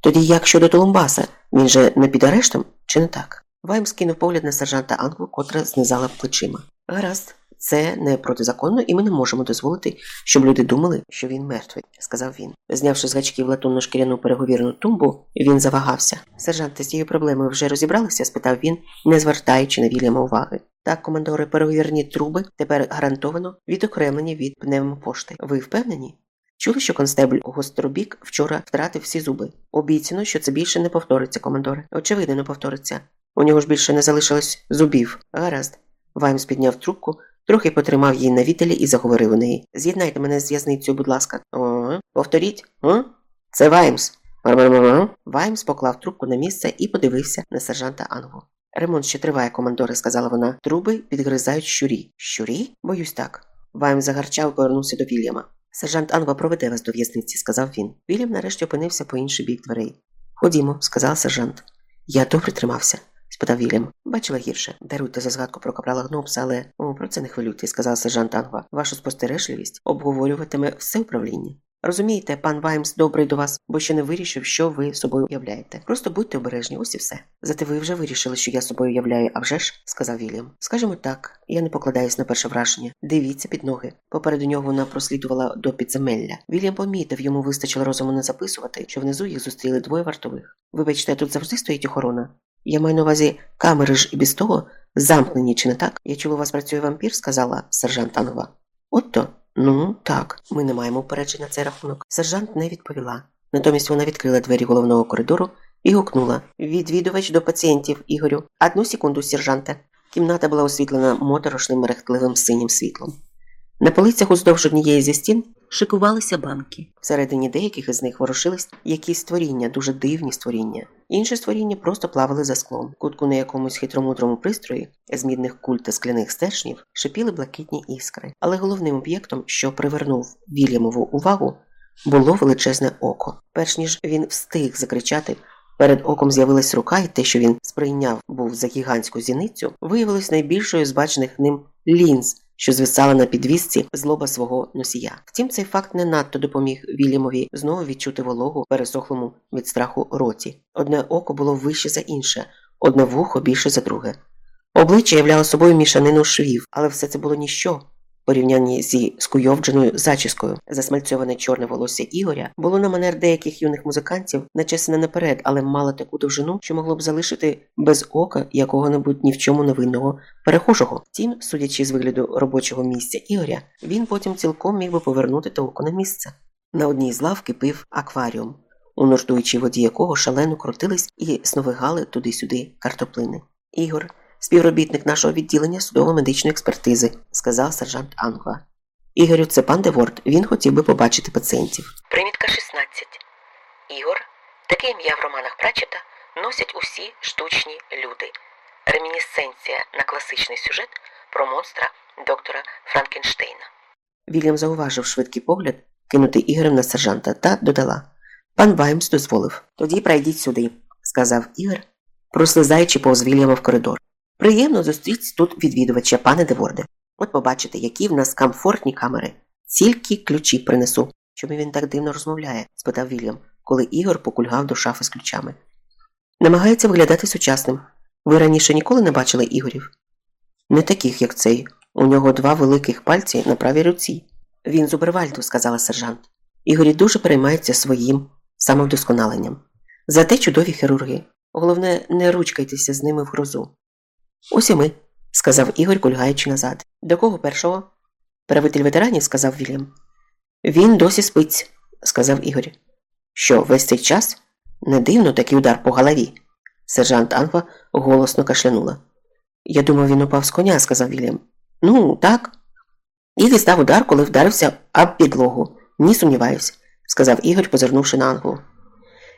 Speaker 1: Тоді як щодо Толумбаса, він же не під арештом, чи не так? Вайм скинув погляд на сержанта Англу, котра знизала плечима. Гаразд, це не протизаконно, і ми не можемо дозволити, щоб люди думали, що він мертвий, сказав він. Знявши з гачків латунну шкіряну переговірну тумбу, він завагався. Сержант, з цією проблемою вже розібралися? спитав він, не звертаючи на Вільяма уваги. Так, командори, переговірні труби тепер гарантовано відокремлені від пневмопошти. Ви впевнені? Чули, що констебль Гостробік вчора втратив всі зуби. Обіцяно, що це більше не повториться, командоре. Очевидно, не повториться. У нього ж більше не залишилось зубів. Гаразд. Ваймс підняв трубку, трохи потримав її на вітелі і заговорив у неї. З'єднайте мене з в'язницею, будь ласка. О, повторіть, о? Це Ваймс. Ваймс поклав трубку на місце і подивився на сержанта Ангу. Ремонт ще триває, командоре, сказала вона. Труби підгризають щурі. Щурі? Боюсь так. Вайм загарчав і повернувся до Вільяма. Сержант Анва проведе вас до в'язниці, сказав він. Вільям нарешті опинився по інший бік дверей. Ходімо, сказав сержант. Я добре тримався, спитав Вільям. Бачила гірше. Даруйте за згадку про капрала Гнопса, але о, про це не хвилюйте, сказав сержант Анва. Вашу спостережливість обговорюватиме все управління. Розумієте, пан Ваймс добрий до вас, бо ще не вирішив, що ви собою уявляєте. Просто будьте обережні, ось і все. Зате ви вже вирішили, що я собою уявляю, а вже ж, сказав Вільям. Скажімо так, я не покладаюсь на перше враження. Дивіться під ноги. Попереду нього вона прослідувала до підземелля. Вільям помітив, йому вистачило розуму не записувати, що внизу їх зустріли двоє вартових. Вибачте, тут завжди стоїть охорона. Я маю на увазі камери ж і без того замкнені, чи не так? Я чула, у вас працює вампір, сказала сержант Анова. Отто. Ну, так, ми не маємо упереджень на цей рахунок. Сержант не відповіла. Натомість вона відкрила двері головного коридору і гукнула Відвідувач до пацієнтів, Ігорю. Одну секунду, сержанте. Кімната була освітлена моторошним мерехтливим синім світлом. На полицях уздовж однієї зі стін шикувалися банки. Всередині деяких із них ворушились якісь створіння, дуже дивні створіння. Інші створіння просто плавали за склом. Кутку на якомусь хитромудрому пристрої з мідних куль та скляних стержнів шипіли блакитні іскри. Але головним об'єктом, що привернув Вільямову увагу, було величезне око. Перш ніж він встиг закричати. Перед оком з'явилась рука, і те, що він сприйняв був за гігантську зіницю, виявилось найбільшою з бачених ним лінз, що звисала на підвісці злоба свого носія. Втім, цей факт не надто допоміг Вільямові знову відчути вологу пересохлому від страху роті. Одне око було вище за інше, одне вухо більше за друге. Обличчя являло собою мішанину швів, але все це було ніщо порівнянні зі скуйовдженою зачіскою. Засмальцьоване чорне волосся Ігоря було на манер деяких юних музикантів начесене наперед, але мало таку довжину, що могло б залишити без ока якого-небудь ні в чому невинного перехожого. Втім, судячи з вигляду робочого місця Ігоря, він потім цілком міг би повернути те око на місце. На одній з лав кипив акваріум, у нуртуючій воді якого шалено крутились і сновигали туди-сюди картоплини. Ігор співробітник нашого відділення судово-медичної експертизи, сказав сержант Ангва. Ігорю, це пан Деворд, він хотів би побачити пацієнтів.
Speaker 2: Примітка 16. Ігор, таке ім'я в романах Прачета, носять усі штучні люди. Ремінісценція на класичний сюжет про монстра доктора Франкенштейна.
Speaker 1: Вільям зауважив швидкий погляд, кинутий Ігорем на сержанта, та додала Пан Ваймс дозволив. Тоді пройдіть сюди, сказав Ігор, прослизаючи повз Вільяма в коридор. Приємно зустріть тут відвідувача, пане Деворде. От побачите, які в нас комфортні камери. Тільки ключі принесу. Чому він так дивно розмовляє? спитав Вільям, коли Ігор покульгав до шафи з ключами. Намагається виглядати сучасним. Ви раніше ніколи не бачили Ігорів? Не таких, як цей. У нього два великих пальці на правій руці. Він з Убервальду, сказала сержант. Ігорі дуже переймається своїм самовдосконаленням. Зате чудові хірурги. Головне, не ручкайтеся з ними в грозу. Ось і ми, сказав Ігор, кульгаючи назад. До кого першого? Правитель ветеранів, сказав Вільям. Він досі спить, сказав Ігор. Що, весь цей час? Не дивно такий удар по голові. Сержант Анва голосно кашлянула. Я думав, він упав з коня, сказав Вільям. Ну, так. І дістав удар, коли вдарився об підлогу. Ні сумніваюсь, сказав Ігор, позирнувши на Ангу.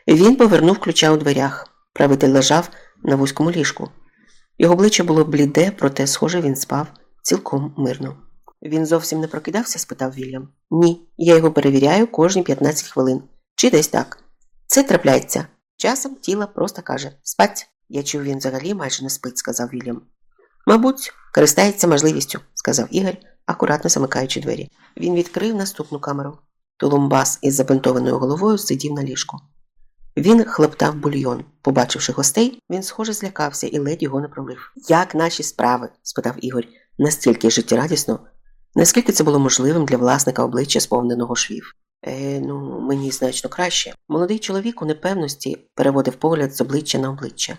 Speaker 1: Він повернув ключа у дверях. Правитель лежав на вузькому ліжку. Його обличчя було бліде, проте, схоже, він спав цілком мирно. Він зовсім не прокидався? спитав Вільям. Ні, я його перевіряю кожні 15 хвилин. Чи десь так. Це трапляється. Часом тіло просто каже спать. Я чув, він взагалі майже не спить, сказав Вільям. Мабуть, користається можливістю, сказав Ігор, акуратно замикаючи двері. Він відкрив наступну камеру. Тулумбас із забинтованою головою сидів на ліжку. Він хлептав бульйон. Побачивши гостей, він схоже злякався і ледь його не пролив. Як наші справи? спитав Ігор, настільки життєрадісно, наскільки це було можливим для власника обличчя сповненого швів. Е, ну, мені значно краще. Молодий чоловік у непевності переводив погляд з обличчя на обличчя.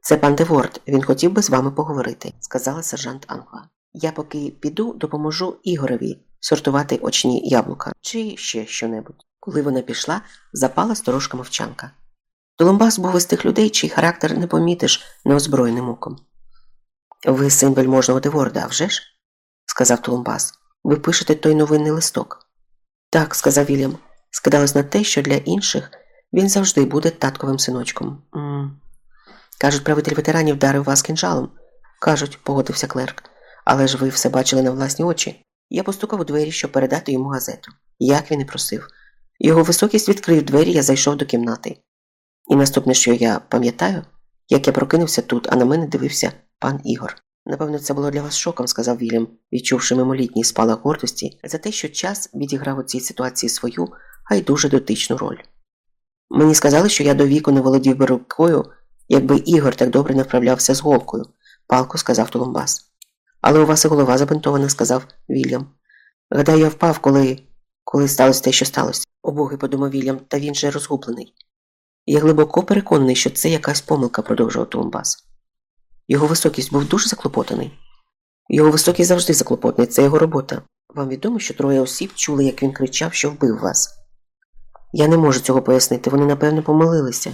Speaker 1: Це пан Деворд, він хотів би з вами поговорити, сказала сержант Англа. Я поки піду, допоможу Ігорові сортувати очні яблука чи ще що-небудь. Коли вона пішла, запала сторожка мовчанка. Толомбас був із тих людей, чий характер не помітиш неозброєним оком. Ви син вельможного Деворда, а вже ж? сказав Толумбас. Ви пишете той новинний листок. Так, сказав Вільям, скидалось на те, що для інших він завжди буде татковим синочком. М -м. Кажуть, правитель ветеранів вдарив вас кинжалом. Кажуть, погодився клерк. Але ж ви все бачили на власні очі. Я постукав у двері, щоб передати йому газету. Як він і просив. Його високість відкрив двері, я зайшов до кімнати. І наступне, що я пам'ятаю, як я прокинувся тут, а на мене дивився пан Ігор. Напевно, це було для вас шоком, сказав Вільям, відчувши мимолітній спалах гордості за те, що час відіграв у цій ситуації свою, а й дуже дотичну роль. Мені сказали, що я до віку не володів би рукою, якби Ігор так добре не вправлявся з голкою, палко сказав Толумбас. Але у вас і голова забинтована, сказав Вільям. Гадаю, я впав, коли коли сталося те, що сталося. О подумав Вільям, та він же розгублений. Я глибоко переконаний, що це якась помилка, продовжував Толумбас. Його високість був дуже заклопотаний. Його високість завжди заклопотаний, це його робота. Вам відомо, що троє осіб чули, як він кричав, що вбив вас. Я не можу цього пояснити, вони, напевно, помилилися.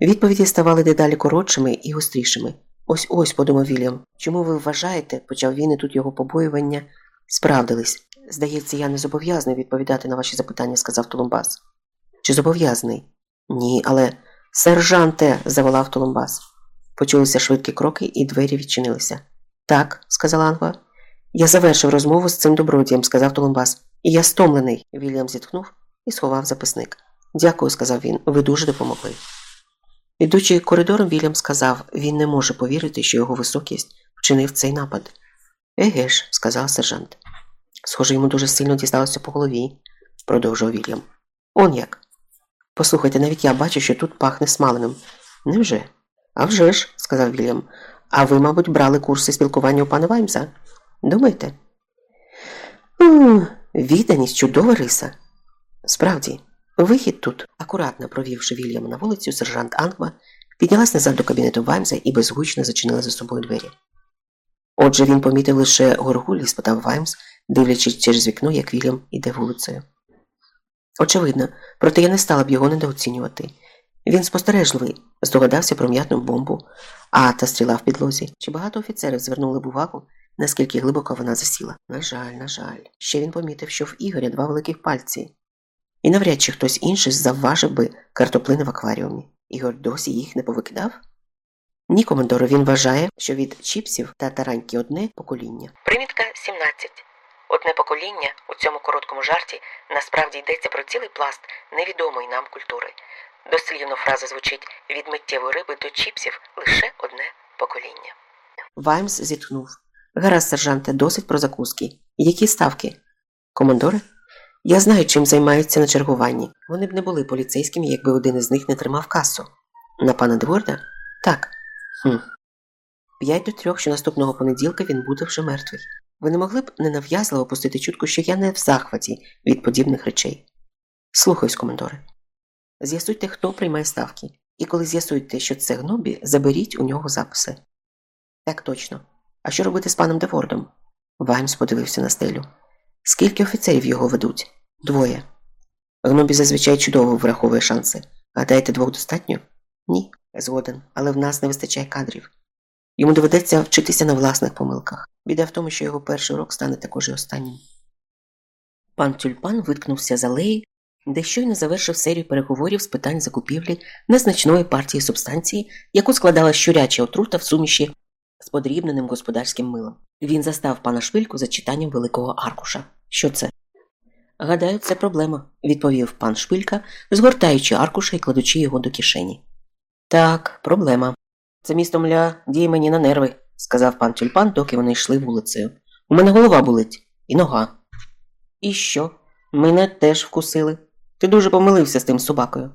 Speaker 1: Відповіді ставали дедалі коротшими і гострішими. Ось ось, подумав Вільям. Чому ви вважаєте, почав він і тут його побоювання, справдились. Здається, я не зобов'язаний відповідати на ваші запитання, сказав Толумбас. Чи зобов'язаний? Ні, але. Сержанте, заволав Толумбас. Почулися швидкі кроки, і двері відчинилися. Так, сказала Ангва. Я завершив розмову з цим добродієм, сказав Толумбас. І я стомлений. Вільям зітхнув і сховав записник. Дякую, сказав він. Ви дуже допомогли. Ідучи коридором, Вільям сказав, він не може повірити, що його високість вчинив цей напад. Еге ж, сказав сержант. Схоже, йому дуже сильно дісталося по голові, продовжував Вільям. Он як. Послухайте, навіть я бачу, що тут пахне смаленим. Невже? «А вже ж», – сказав Вільям. А ви, мабуть, брали курси спілкування у пана Ваймса? Думаєте? Відданість чудова риса. Справді, вихід тут, акуратно провівши Вільяма на вулицю, сержант Ангва піднялась назад до кабінету Ваймса і безгучно зачинила за собою двері. Отже, він помітив лише горгулі, спитав Ваймс, дивлячись через вікно, як Вільям іде вулицею. Очевидно, проте я не стала б його недооцінювати. Він спостережливий, здогадався про м'ятну бомбу, а та стріла в підлозі. Чи багато офіцерів звернули б увагу, наскільки глибоко вона засіла? На жаль, на жаль. Ще він помітив, що в Ігоря два великих пальці. І навряд чи хтось інший завважив би картоплини в акваріумі. Ігор досі їх не повикидав? Ні, командору, він вважає, що від чіпсів та тараньки одне покоління.
Speaker 2: Примітка 17. Одне покоління у цьому короткому жарті насправді йдеться про цілий пласт невідомої нам культури. Дослівно фраза звучить від миттєвої риби до чіпсів лише одне покоління.
Speaker 1: Ваймс зітхнув. Гаразд, сержанте, досить про закуски. Які ставки? Командоре? Я знаю, чим займаються на чергуванні. Вони б не були поліцейськими, якби один із них не тримав касу. На пана Дворда? Так. Хм. П'ять до трьох, що наступного понеділка він буде вже мертвий. Ви не могли б ненав'язливо пустити чутку, що я не в захваті від подібних речей. Слухаюсь, командоре. З'ясуйте, хто приймає ставки, і коли з'ясуєте, що це гнобі, заберіть у нього записи. Так точно. А що робити з паном Девордом? Ваймс подивився на стелю. Скільки офіцерів його ведуть? Двоє. Гнобі зазвичай чудово враховує шанси. Гадаєте, двох достатньо? Ні, згоден, але в нас не вистачає кадрів. Йому доведеться вчитися на власних помилках. Біда в тому, що його перший урок стане також і останнім. Пан Тюльпан виткнувся з алеї, де щойно завершив серію переговорів з питань закупівлі незначної партії субстанції, яку складала щуряча отрута в суміші з подрібненим господарським милом. Він застав пана швильку за читанням великого аркуша. Що це? Гадаю, це проблема, відповів пан Шпилька, згортаючи аркуша і кладучи його до кишені. Так, проблема. Це місто мля діє мені на нерви, сказав пан тюльпан, доки вони йшли вулицею. У мене голова болить і нога. І що? Мене теж вкусили. Ти дуже помилився з тим собакою.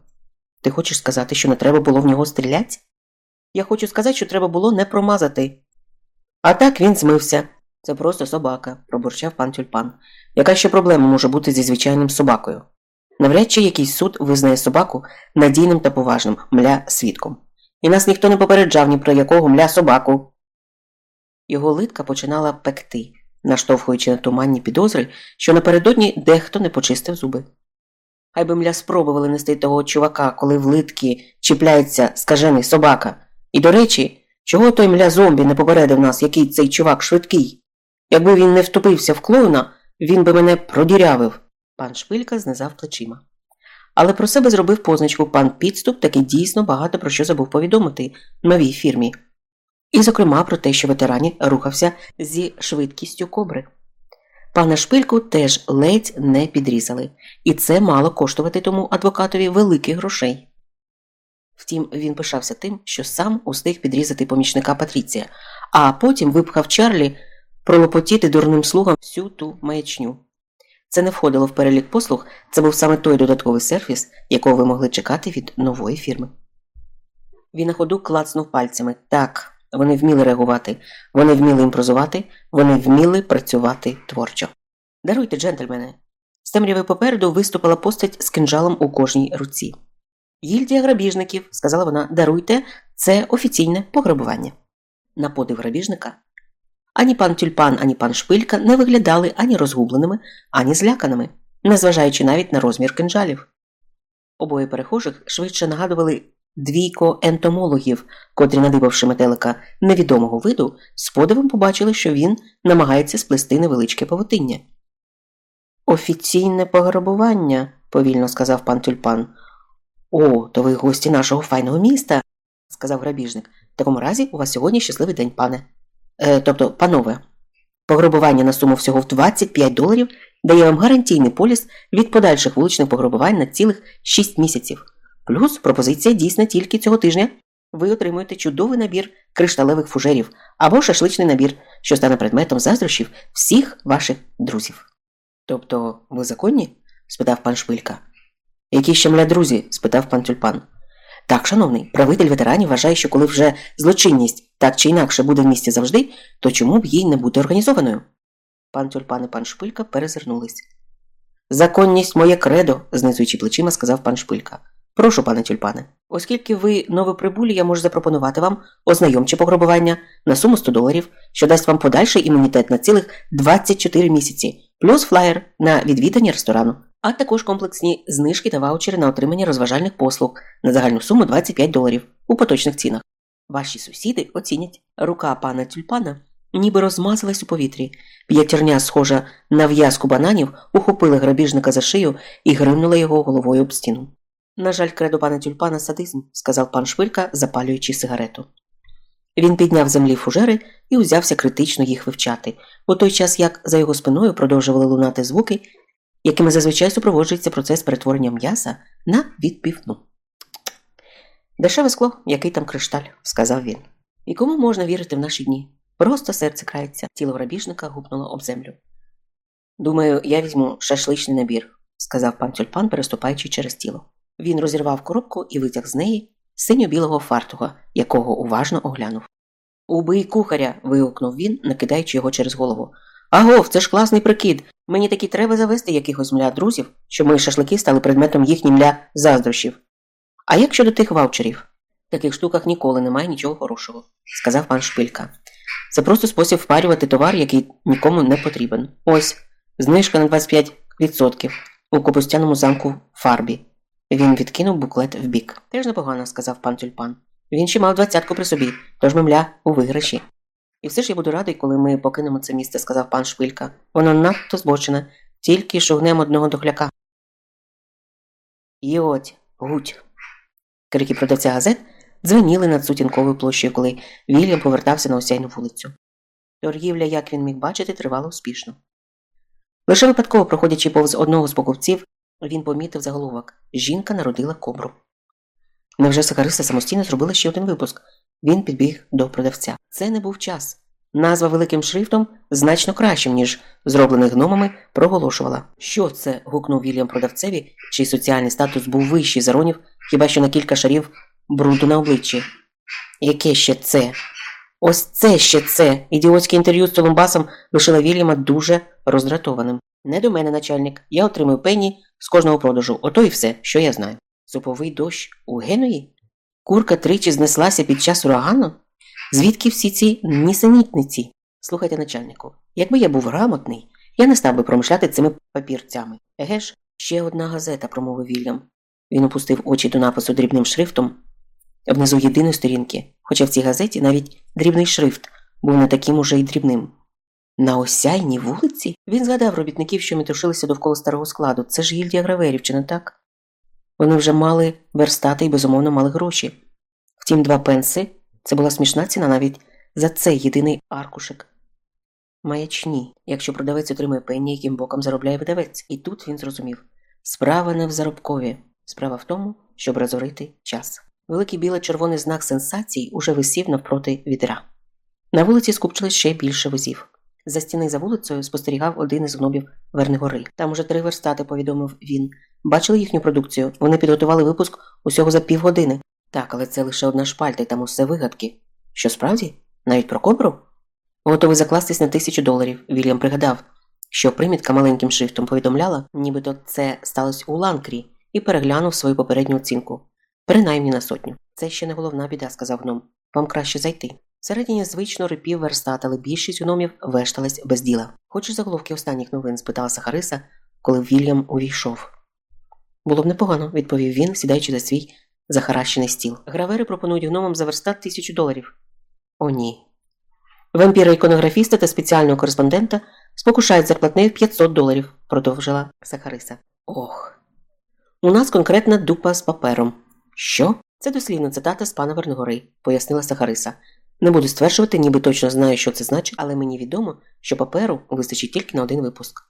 Speaker 1: Ти хочеш сказати, що не треба було в нього стріляти? Я хочу сказати, що треба було не промазати. А так він змився. Це просто собака, пробурчав пан тюльпан. Яка ще проблема може бути зі звичайним собакою? Навряд чи якийсь суд визнає собаку надійним та поважним мля свідком. І нас ніхто не попереджав ні про якого мля собаку. Його литка починала пекти, наштовхуючи на туманні підозри, що напередодні дехто не почистив зуби. Хай би мля спробували нести того чувака, коли в литки чіпляється скажений собака. І, до речі, чого той мля зомбі не попередив нас, який цей чувак швидкий? Якби він не втопився в клоуна, він би мене продірявив. Пан Шпилька знизав плечима. Але про себе зробив позначку пан Підступ таки дійсно багато про що забув повідомити новій фірмі. І, зокрема, про те, що ветерані рухався зі швидкістю кобри. Пана шпильку теж ледь не підрізали, і це мало коштувати тому адвокатові великих грошей. Втім, він пишався тим, що сам устиг підрізати помічника Патріція, а потім випхав Чарлі пролопотіти дурним слугам всю ту маячню. Це не входило в перелік послуг, це був саме той додатковий сервіс, якого ви могли чекати від нової фірми. Він на ходу клацнув пальцями. Так, вони вміли реагувати, вони вміли імпрозувати, вони вміли працювати творчо. Даруйте, джентльмени. З темряви попереду виступила постать з кинджалом у кожній руці. Гільдія грабіжників, сказала вона, даруйте, це офіційне пограбування. На подив грабіжника ані пан тюльпан, ані пан шпилька не виглядали ані розгубленими, ані зляканими, незважаючи навіть на розмір кинджалів. Обоє перехожих швидше нагадували двійко ентомологів, котрі, надибавши метелика невідомого виду, з подивом побачили, що він намагається сплести невеличке павутиння. Офіційне пограбування, повільно сказав пан тюльпан. О, то ви гості нашого файного міста, сказав грабіжник. В такому разі у вас сьогодні щасливий день, пане. Е, тобто, панове, пограбування на суму всього в 25 доларів дає вам гарантійний поліс від подальших вуличних пограбувань на цілих 6 місяців. Плюс пропозиція дійсна тільки цього тижня. ви отримуєте чудовий набір кришталевих фужерів або шашличний набір, що стане предметом заздрощів всіх ваших друзів. Тобто, ви законні? спитав пан Шпилька. Які ще мля друзі? спитав пан Тюльпан. Так, шановний, правитель ветеранів вважає, що коли вже злочинність так чи інакше буде в місті завжди, то чому б їй не бути організованою? Пан Тюльпан і пан Шпилька перезирнулись. Законність моє кредо, знизуючи плечима, сказав пан Шпилька. Прошу, пане тюльпане, оскільки ви новоприбулі, я можу запропонувати вам ознайомче пограбування на суму 100 доларів, що дасть вам подальший імунітет на цілих 24 місяці, плюс флаєр на відвідання ресторану, а також комплексні знижки та ваучери на отримання розважальних послуг на загальну суму 25 доларів у поточних цінах. Ваші сусіди оцінять. Рука пана тюльпана ніби розмазалась у повітрі. П'ятірня, схожа на в'язку бананів, ухопила грабіжника за шию і гримнула його головою об стіну. На жаль, кредо пана тюльпана садизм, сказав пан Швилька, запалюючи сигарету. Він підняв землі фужери і узявся критично їх вивчати, у той час як за його спиною продовжували лунати звуки, якими зазвичай супроводжується процес перетворення м'яса на відпівну. Дешеве скло, який там кришталь, сказав він. І кому можна вірити в наші дні? Просто серце крається, тіло грабіжника гупнуло об землю. Думаю, я візьму шашличний набір, сказав пан тюльпан, переступаючи через тіло. Він розірвав коробку і витяг з неї синьо-білого фартуга, якого уважно оглянув. Убий кухаря. вигукнув він, накидаючи його через голову. Агов, це ж класний прикид. Мені таки треба завести якихось мля друзів, щоб мої шашлики стали предметом їхніх мля заздрощів. А як щодо тих ваучерів? В таких штуках ніколи немає нічого хорошого, сказав пан Шпилька. Це просто спосіб впарювати товар, який нікому не потрібен. Ось, знижка на 25% у копустяному замку фарбі. Він відкинув буклет вбік. Теж непогано, сказав пан тюльпан. Він ще мав двадцятку при собі, тож мемля у виграші. І все ж я буду радий, коли ми покинемо це місце, сказав пан Шпилька. Воно надто збочене, тільки шугнем одного дохляка. Йоть, гуть. Крики продавця газет дзвеніли над сутінковою площею, коли Вільям повертався на осяйну вулицю. Торгівля, як він міг бачити, тривала успішно. Лише випадково, проходячи повз одного з покупців, він помітив заголовок Жінка народила кобру. Невже Сахариса самостійно зробила ще один випуск? Він підбіг до продавця. Це не був час. Назва великим шрифтом значно кращим, ніж зроблений гномами, проголошувала. Що це? гукнув Вільям продавцеві, чий соціальний статус був вищий за ронів, хіба що на кілька шарів бруду на обличчі. Яке ще це? Ось це ще це. Ідіотське інтерв'ю з Толумбасом лишило Вільяма дуже роздратованим. Не до мене, начальник, я отримую пені з кожного продажу, ото і все, що я знаю. Суповий дощ у Генуї? Курка тричі знеслася під час урагану? Звідки всі ці нісенітниці? Слухайте, начальнику, якби я був грамотний, я не став би промишляти цими папірцями. Еге ж, ще одна газета, промовив Вільям. Він опустив очі до напису дрібним шрифтом внизу єдиної сторінки, хоча в цій газеті навіть дрібний шрифт був не таким уже й дрібним. На осяйній вулиці? Він згадав робітників, що метушилися довкола старого складу. Це ж гільдія граверів, чи не так? Вони вже мали верстати і безумовно мали гроші. Втім, два пенси це була смішна ціна навіть за цей єдиний аркушик. Маячні, якщо продавець отримує пені, яким боком заробляє видавець. І тут він зрозумів справа не в заробкові, справа в тому, щоб розорити час. Великий біло-червоний знак сенсацій уже висів навпроти відра. На вулиці скупчилось ще більше возів. За стіни за вулицею спостерігав один із гнобів Вернигори. Там уже три верстати, повідомив він. Бачили їхню продукцію. Вони підготували випуск усього за півгодини. Так, але це лише одна шпальта, і там усе вигадки. Що справді? Навіть про кобру? Готовий закластись на тисячу доларів. Вільям пригадав, що примітка маленьким шрифтом повідомляла, нібито це сталося у ланкрі, і переглянув свою попередню оцінку. Принаймні на сотню. Це ще не головна біда, сказав гном. Вам краще зайти. Всередині звично рипів верстат, але більшість гномів вешталась без діла. Хочеш заголовки останніх новин? спитала Сахариса, коли Вільям увійшов. Було б непогано, відповів він, сідаючи за свій захаращений стіл. Гравери пропонують гномам за верстат тисячу доларів. О, ні. Вампіра іконографіста та спеціального кореспондента спокушають зарплатнею 500 доларів, продовжила Сахариса. Ох. У нас конкретна дупа з папером. Що? Це дослівна цитата з пана Верногори, пояснила Сахариса. Не буду стверджувати, ніби точно знаю, що це значить, але мені відомо, що паперу вистачить тільки на один випуск.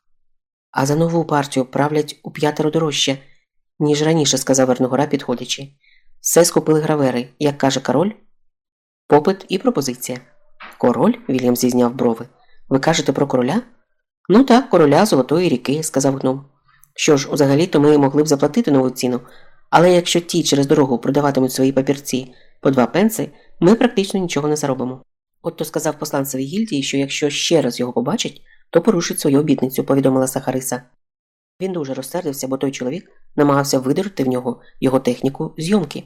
Speaker 1: А за нову партію правлять у п'ятеро дорожче, ніж раніше, сказав Верногора, підходячи. Все скупили гравери, як каже король, попит і пропозиція. Король? Вільям зізняв брови. Ви кажете про короля? Ну так, короля Золотої ріки, сказав гном. Що ж, взагалі-то ми могли б заплатити нову ціну, але якщо ті через дорогу продаватимуть свої папірці по два пенси, ми практично нічого не заробимо. Отто сказав посланцеві гільдії, що якщо ще раз його побачить, то порушить свою обітницю, повідомила Сахариса. Він дуже розсердився, бо той чоловік намагався видерти в нього його техніку зйомки.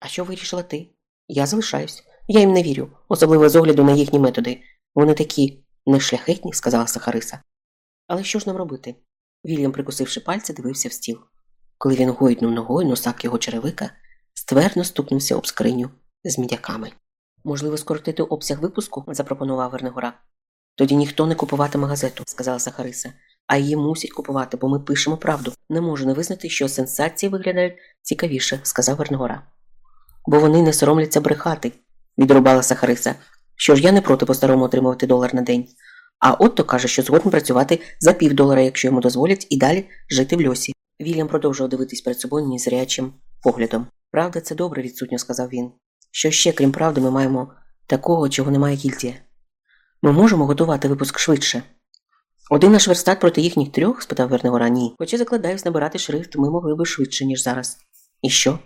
Speaker 1: А що вирішила ти? Я залишаюсь. Я їм не вірю, особливо з огляду на їхні методи. Вони такі нешляхетні, сказала Сахариса. Але що ж нам робити? Вільям, прикусивши пальці, дивився в стіл. Коли він гойднув ногою носак його черевика, ствердно стукнувся об скриню з мідяками. Можливо, скоротити обсяг випуску, запропонував Вернигора. Тоді ніхто не купуватиме газету, сказала Сахариса, а її мусять купувати, бо ми пишемо правду. Не можу не визнати, що сенсації виглядають цікавіше, сказав Вернигора. Бо вони не соромляться брехати, відрубала Сахариса. Що ж я не проти по-старому отримувати долар на день. А Отто каже, що згоден працювати за півдолара, якщо йому дозволять, і далі жити в льосі. Вільям продовжував дивитись перед собою незрячим поглядом. Правда, це добре, відсутньо сказав він. Що ще, крім правди, ми маємо такого, чого немає гільдія. Ми можемо готувати випуск швидше. Один наш верстат проти їхніх трьох? спитав Вернегора. Ні. Хоча закладаюсь набирати шрифт, ми могли би швидше, ніж зараз. І що?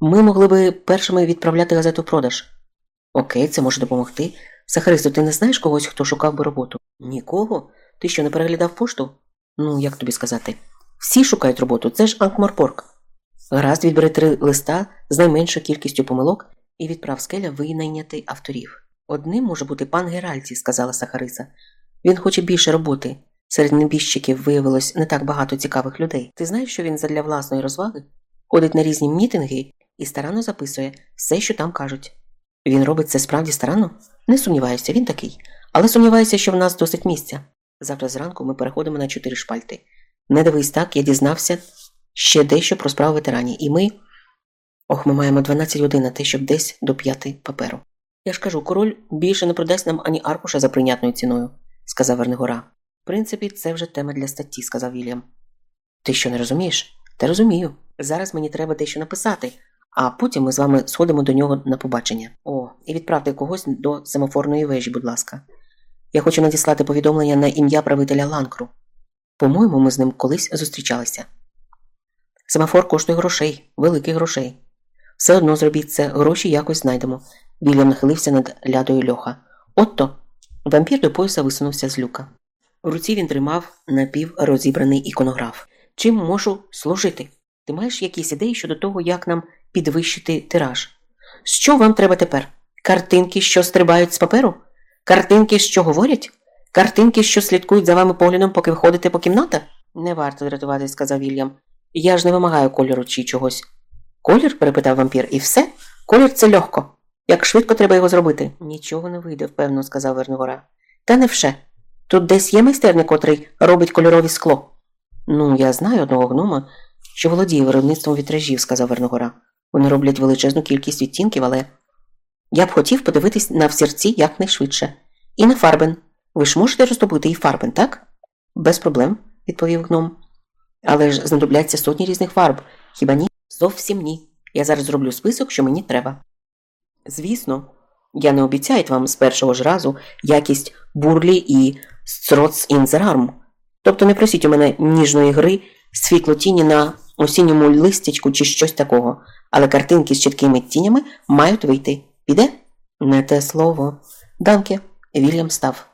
Speaker 1: Ми могли би першими відправляти газету в продаж. Окей, це може допомогти. Сахаристо, ти не знаєш когось, хто шукав би роботу? Нікого? Ти що, не переглядав пошту? Ну, як тобі сказати? Всі шукають роботу, це ж Анкморпорк. Гаразд відбери три листа з найменшою кількістю помилок і відправ скеля винайняти авторів. Одним може бути пан Геральті, сказала Сахариса. Він хоче більше роботи. Серед небіжчиків виявилось не так багато цікавих людей. Ти знаєш, що він задля власної розваги ходить на різні мітинги і старанно записує все, що там кажуть. Він робить це справді старанно? Не сумніваюся, він такий. Але сумніваюся, що в нас досить місця. Завтра зранку ми переходимо на чотири шпальти. Не дивись так, я дізнався ще дещо про справу ветеранів, і ми. Ох, ми маємо 12 годин на те, щоб десь до п'яти паперу. Я ж кажу, король більше не продасть нам ані аркуша за прийнятною ціною, сказав Вернигора. В принципі, це вже тема для статті, сказав Вільям. Ти що не розумієш? Та розумію. Зараз мені треба дещо написати, а потім ми з вами сходимо до нього на побачення. О, і відправте когось до семафорної вежі, будь ласка. Я хочу надіслати повідомлення на ім'я правителя Ланкру. По-моєму, ми з ним колись зустрічалися. Семафор коштує грошей, великих грошей. Все одно зробіть це, гроші якось знайдемо. Вільям нахилився над лядою льоха. Отто. Вампір до пояса висунувся з люка. В руці він тримав напіврозібраний іконограф. Чим можу служити? Ти маєш якісь ідеї щодо того, як нам підвищити тираж? Що вам треба тепер? Картинки, що стрибають з паперу? Картинки, що говорять? Картинки, що слідкують за вами поглядом, поки виходите по кімнатах? Не варто дратувати, сказав Вільям. Я ж не вимагаю кольору чи чогось. Колір? перепитав вампір, і все? Колір це легко. Як швидко треба його зробити? Нічого не вийде, впевнено сказав Вернигора. Та не все. Тут десь є майстерник, котрий робить кольорові скло. Ну, я знаю одного гнома, що володіє виробництвом вітражів, сказав Верногора. Вони роблять величезну кількість відтінків, але я б хотів подивитись на всірці якнайшвидше. І на фарбен. Ви ж можете роздобути і фарбен, так? Без проблем, відповів гном. Але ж знадобляться сотні різних фарб. Хіба ні? Зовсім ні. Я зараз зроблю список, що мені треба. Звісно, я не обіцяю вам з першого ж разу якість бурлі і строц інзерарм. Тобто не просіть у мене ніжної гри, світло тіні на осінньому листячку чи щось такого, але картинки з чіткими тінями мають вийти. Піде? Не те слово. Данке, Вільям став.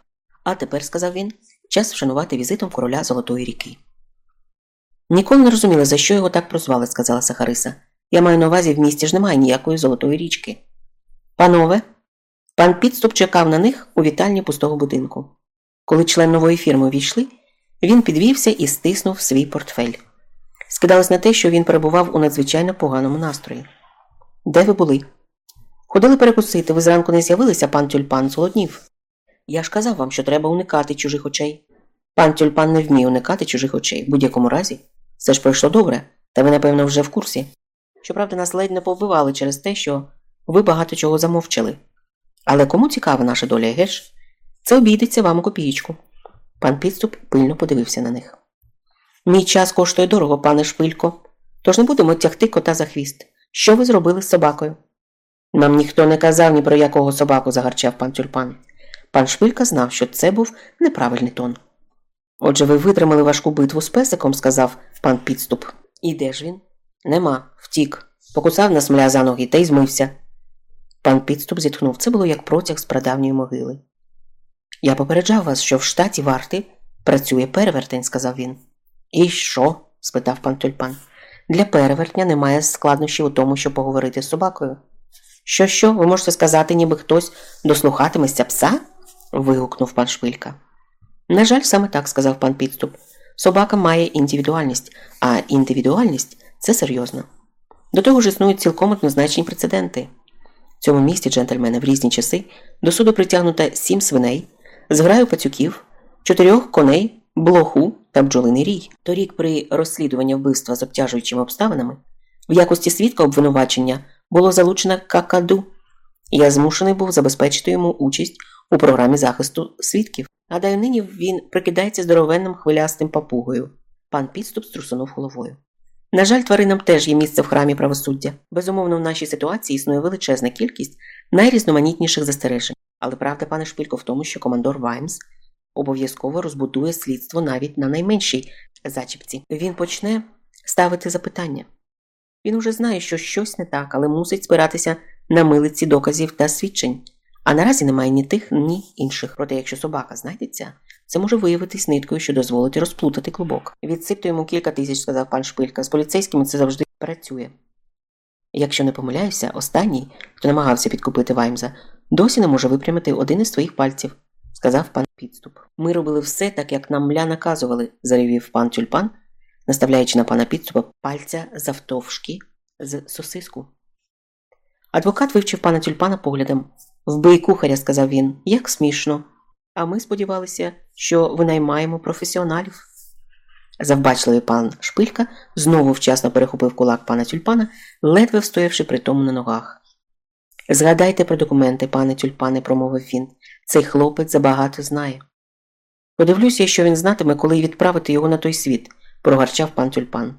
Speaker 1: А тепер, сказав він, час вшанувати візитом короля Золотої ріки. Ніколи не розуміла, за що його так прозвали, сказала Сахариса. Я маю на увазі, в місті ж немає ніякої золотої річки. Панове, пан підступ чекав на них у вітальні пустого будинку. Коли член нової фірми увійшли, він підвівся і стиснув свій портфель. Скидалось на те, що він перебував у надзвичайно поганому настрої. Де ви були? Ходили перекусити, ви зранку не з'явилися, пан тюльпан зголоднів. Я ж казав вам, що треба уникати чужих очей. Пан тюльпан не вміє уникати чужих очей. В будь-якому разі, все ж пройшло добре, та ви, напевно, вже в курсі. Щоправда, нас ледь не повбивали через те, що ви багато чого замовчали. Але кому цікава наша доля, геш? Це обійдеться вам у копієчку. Пан підступ пильно подивився на них. Мій час коштує дорого, пане шпилько, тож не будемо тягти кота за хвіст. Що ви зробили з собакою? Нам ніхто не казав ні про якого собаку, загарчав пан тюльпан. Пан Шпилька знав, що це був неправильний тон. Отже, ви витримали важку битву з песиком, сказав пан підступ. І де ж він? Нема, втік. Покусав на смля за ноги та й змився. Пан підступ зітхнув. Це було як протяг з прадавньої могили. Я попереджав вас, що в штаті варти працює перевертень, сказав він. І що? спитав пан тюльпан. Для перевертня немає складнощів у тому, щоб поговорити з собакою. Що, що, ви можете сказати, ніби хтось дослухатиметься пса? вигукнув пан Шпилька. На жаль, саме так сказав пан підступ. Собака має індивідуальність, а індивідуальність це серйозно. До того ж існують цілком однозначні прецеденти. В цьому місті джентльмени в різні часи до суду притягнуто сім свиней, зграю пацюків, чотирьох коней, блоху та бджолиний рій. Торік при розслідуванні вбивства з обтяжуючими обставинами в якості свідка обвинувачення було залучено какаду. Я змушений був забезпечити йому участь у програмі захисту свідків. Гадаю, нині він прикидається здоровенним хвилястим папугою. Пан підступ струсунув головою. На жаль, тваринам теж є місце в храмі правосуддя. Безумовно, в нашій ситуації існує величезна кількість найрізноманітніших застережень. Але правда, пане Шпилько, в тому, що командор Ваймс обов'язково розбудує слідство навіть на найменшій зачіпці. Він почне ставити запитання. Він уже знає, що щось не так, але мусить спиратися на милиці доказів та свідчень. А наразі немає ні тих, ні інших. Проте, якщо собака знайдеться, це може виявитись ниткою, що дозволить розплутати клубок. Відсипте йому кілька тисяч, сказав пан Шпилька. З поліцейськими це завжди працює. Якщо не помиляюся, останній, хто намагався підкупити Ваймза, досі не може випрямити один із своїх пальців, сказав пан підступ. Ми робили все так, як нам мля наказували, заревів пан тюльпан, наставляючи на пана підступа пальця завтовшки з сосиску. Адвокат вивчив пана тюльпана поглядом. Вбий кухаря, сказав він, як смішно. А ми сподівалися, що винаймаємо професіоналів. Завбачливий пан Шпилька знову вчасно перехопив кулак пана тюльпана, ледве встоявши при тому на ногах. Згадайте про документи, пане тюльпане, промовив він. Цей хлопець забагато знає. Подивлюся, що він знатиме, коли відправити його на той світ, прогарчав пан тюльпан.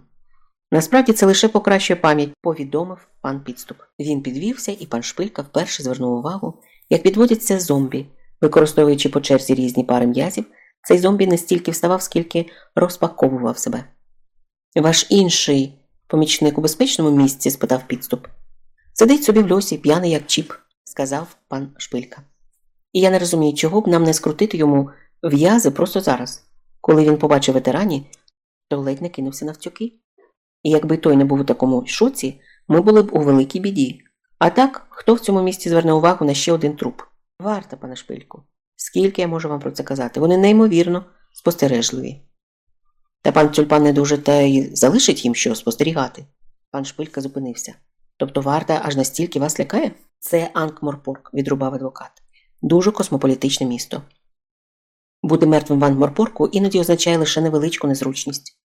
Speaker 1: Насправді це лише покращує пам'ять, повідомив пан підступ. Він підвівся, і пан Шпилька вперше звернув увагу, як підводяться зомбі, використовуючи по черзі різні пари м'язів, цей зомбі не стільки вставав, скільки розпаковував себе. Ваш інший помічник у безпечному місці? спитав підступ. Сидить собі в льосі, п'яний, як чіп, сказав пан Шпилька. І я не розумію, чого б нам не скрутити йому в'язи просто зараз. Коли він побачив ветерані, то ледь не кинувся навтюки. І якби той не був у такому шоці, ми були б у великій біді. А так, хто в цьому місці зверне увагу на ще один труп? Варта, пане Шпильку. Скільки я можу вам про це казати? Вони неймовірно спостережливі. Та пан тюльпан не дуже та й залишить їм що спостерігати. Пан Шпилька зупинився. Тобто варта аж настільки вас лякає? Це Анкморпорк, відрубав адвокат. Дуже космополітичне місто. Бути мертвим в Анкморпорку іноді означає лише невеличку незручність.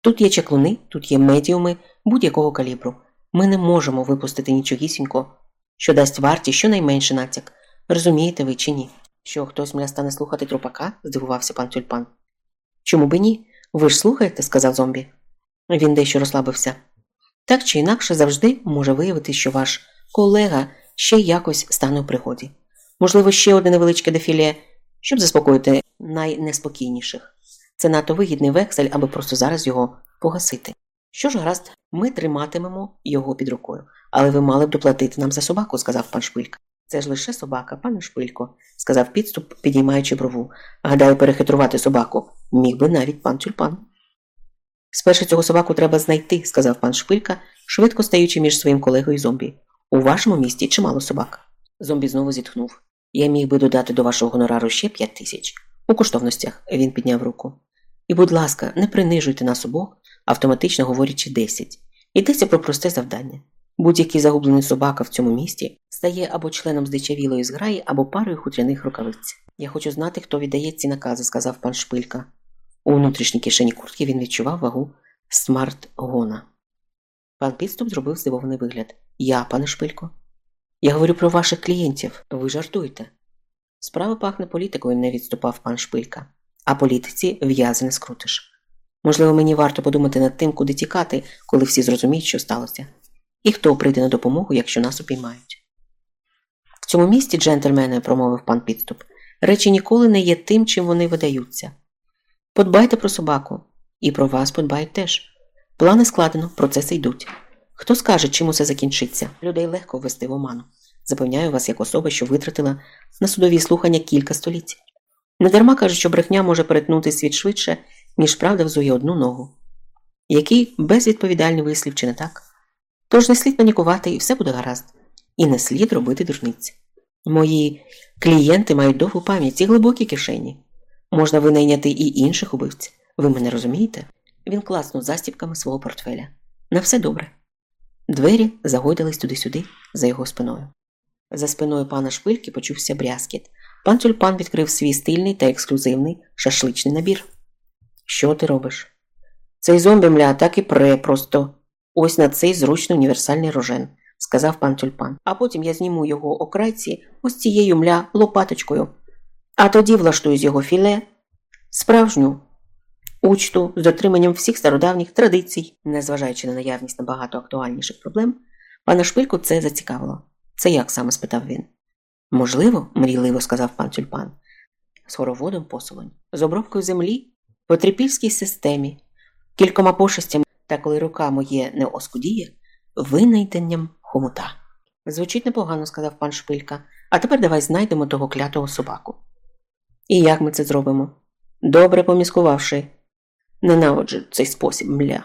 Speaker 1: Тут є чаклуни, тут є медіуми будь-якого калібру. Ми не можемо випустити нічогісінько, що дасть варті щонайменше натяк. Розумієте ви чи ні? Що хтось мене стане слухати трупака? здивувався пан тюльпан. Чому би ні? Ви ж слухаєте, сказав зомбі. Він дещо розслабився. Так чи інакше завжди може виявити, що ваш колега ще якось стане у пригоді. Можливо, ще одне невеличке дефіле, щоб заспокоїти найнеспокійніших. Це надто вигідний вексель, аби просто зараз його погасити. Що ж, гаразд, ми триматимемо його під рукою, але ви мали б доплатити нам за собаку, сказав пан Шпилька. Це ж лише собака, пане Шпилько, сказав підступ, підіймаючи брову. Гадаю, перехитрувати собаку міг би навіть пан тюльпан. Спершу цього собаку треба знайти, сказав пан Шпилька, швидко стаючи між своїм колегою зомбі. У вашому місті чимало собак. Зомбі знову зітхнув. Я міг би додати до вашого гонорару ще п'ять тисяч. У коштовностях він підняв руку. І, будь ласка, не принижуйте нас обох, автоматично говорячи десять. Йдеться про просте завдання. Будь-який загублений собака в цьому місті стає або членом здичавілої зграї, або парою хутряних рукавиць. Я хочу знати, хто віддає ці накази, сказав пан Шпилька. У внутрішній кишені куртки він відчував вагу смарт-гона. Пан підступ зробив здивований вигляд. Я, пане Шпилько. Я говорю про ваших клієнтів. Ви жартуєте. Справа пахне політикою, не відступав пан Шпилька. А політиці в'язи не скрутиш. Можливо, мені варто подумати над тим, куди тікати, коли всі зрозуміють, що сталося. І хто прийде на допомогу, якщо нас упіймають? В цьому місті, джентльмени, промовив пан підступ, речі ніколи не є тим, чим вони видаються. Подбайте про собаку, і про вас подбають теж. Плани складено, процеси йдуть. Хто скаже, чим усе закінчиться? Людей легко ввести в оману. Запевняю вас, як особа, що витратила на судові слухання кілька століть. Недарма кажуть, що брехня може перетнути світ швидше, ніж правда взує одну ногу. Який безвідповідальний вислів, чи не так? Тож не слід панікувати, і все буде гаразд, і не слід робити дурниці. Мої клієнти мають довгу пам'ять і глибокі кишені. Можна винайняти і інших убивців. Ви мене розумієте? Він класнув застібками свого портфеля. На все добре. Двері загойдались туди-сюди, за його спиною. За спиною пана шпильки почувся брязкіт. Пан тюльпан відкрив свій стильний та ексклюзивний шашличний набір. Що ти робиш? Цей зомбі мля так і пре просто ось на цей зручно універсальний рожен, сказав пан тюльпан. А потім я зніму його окрайці ось цією мля лопаточкою. А тоді влаштую з його філе справжню учту з дотриманням всіх стародавніх традицій, незважаючи на наявність набагато актуальніших проблем, пана шпильку це зацікавило. Це як саме спитав він. Можливо, мрійливо сказав пан тюльпан, з хороводом посувань, з обробкою землі, по трипільській системі, кількома пошестями, та коли рука моє не оскудіє, винайденням хомута. Звучить непогано, сказав пан Шпилька, а тепер давай знайдемо того клятого собаку. І як ми це зробимо? Добре поміскувавши. Ненавиджу цей спосіб мля.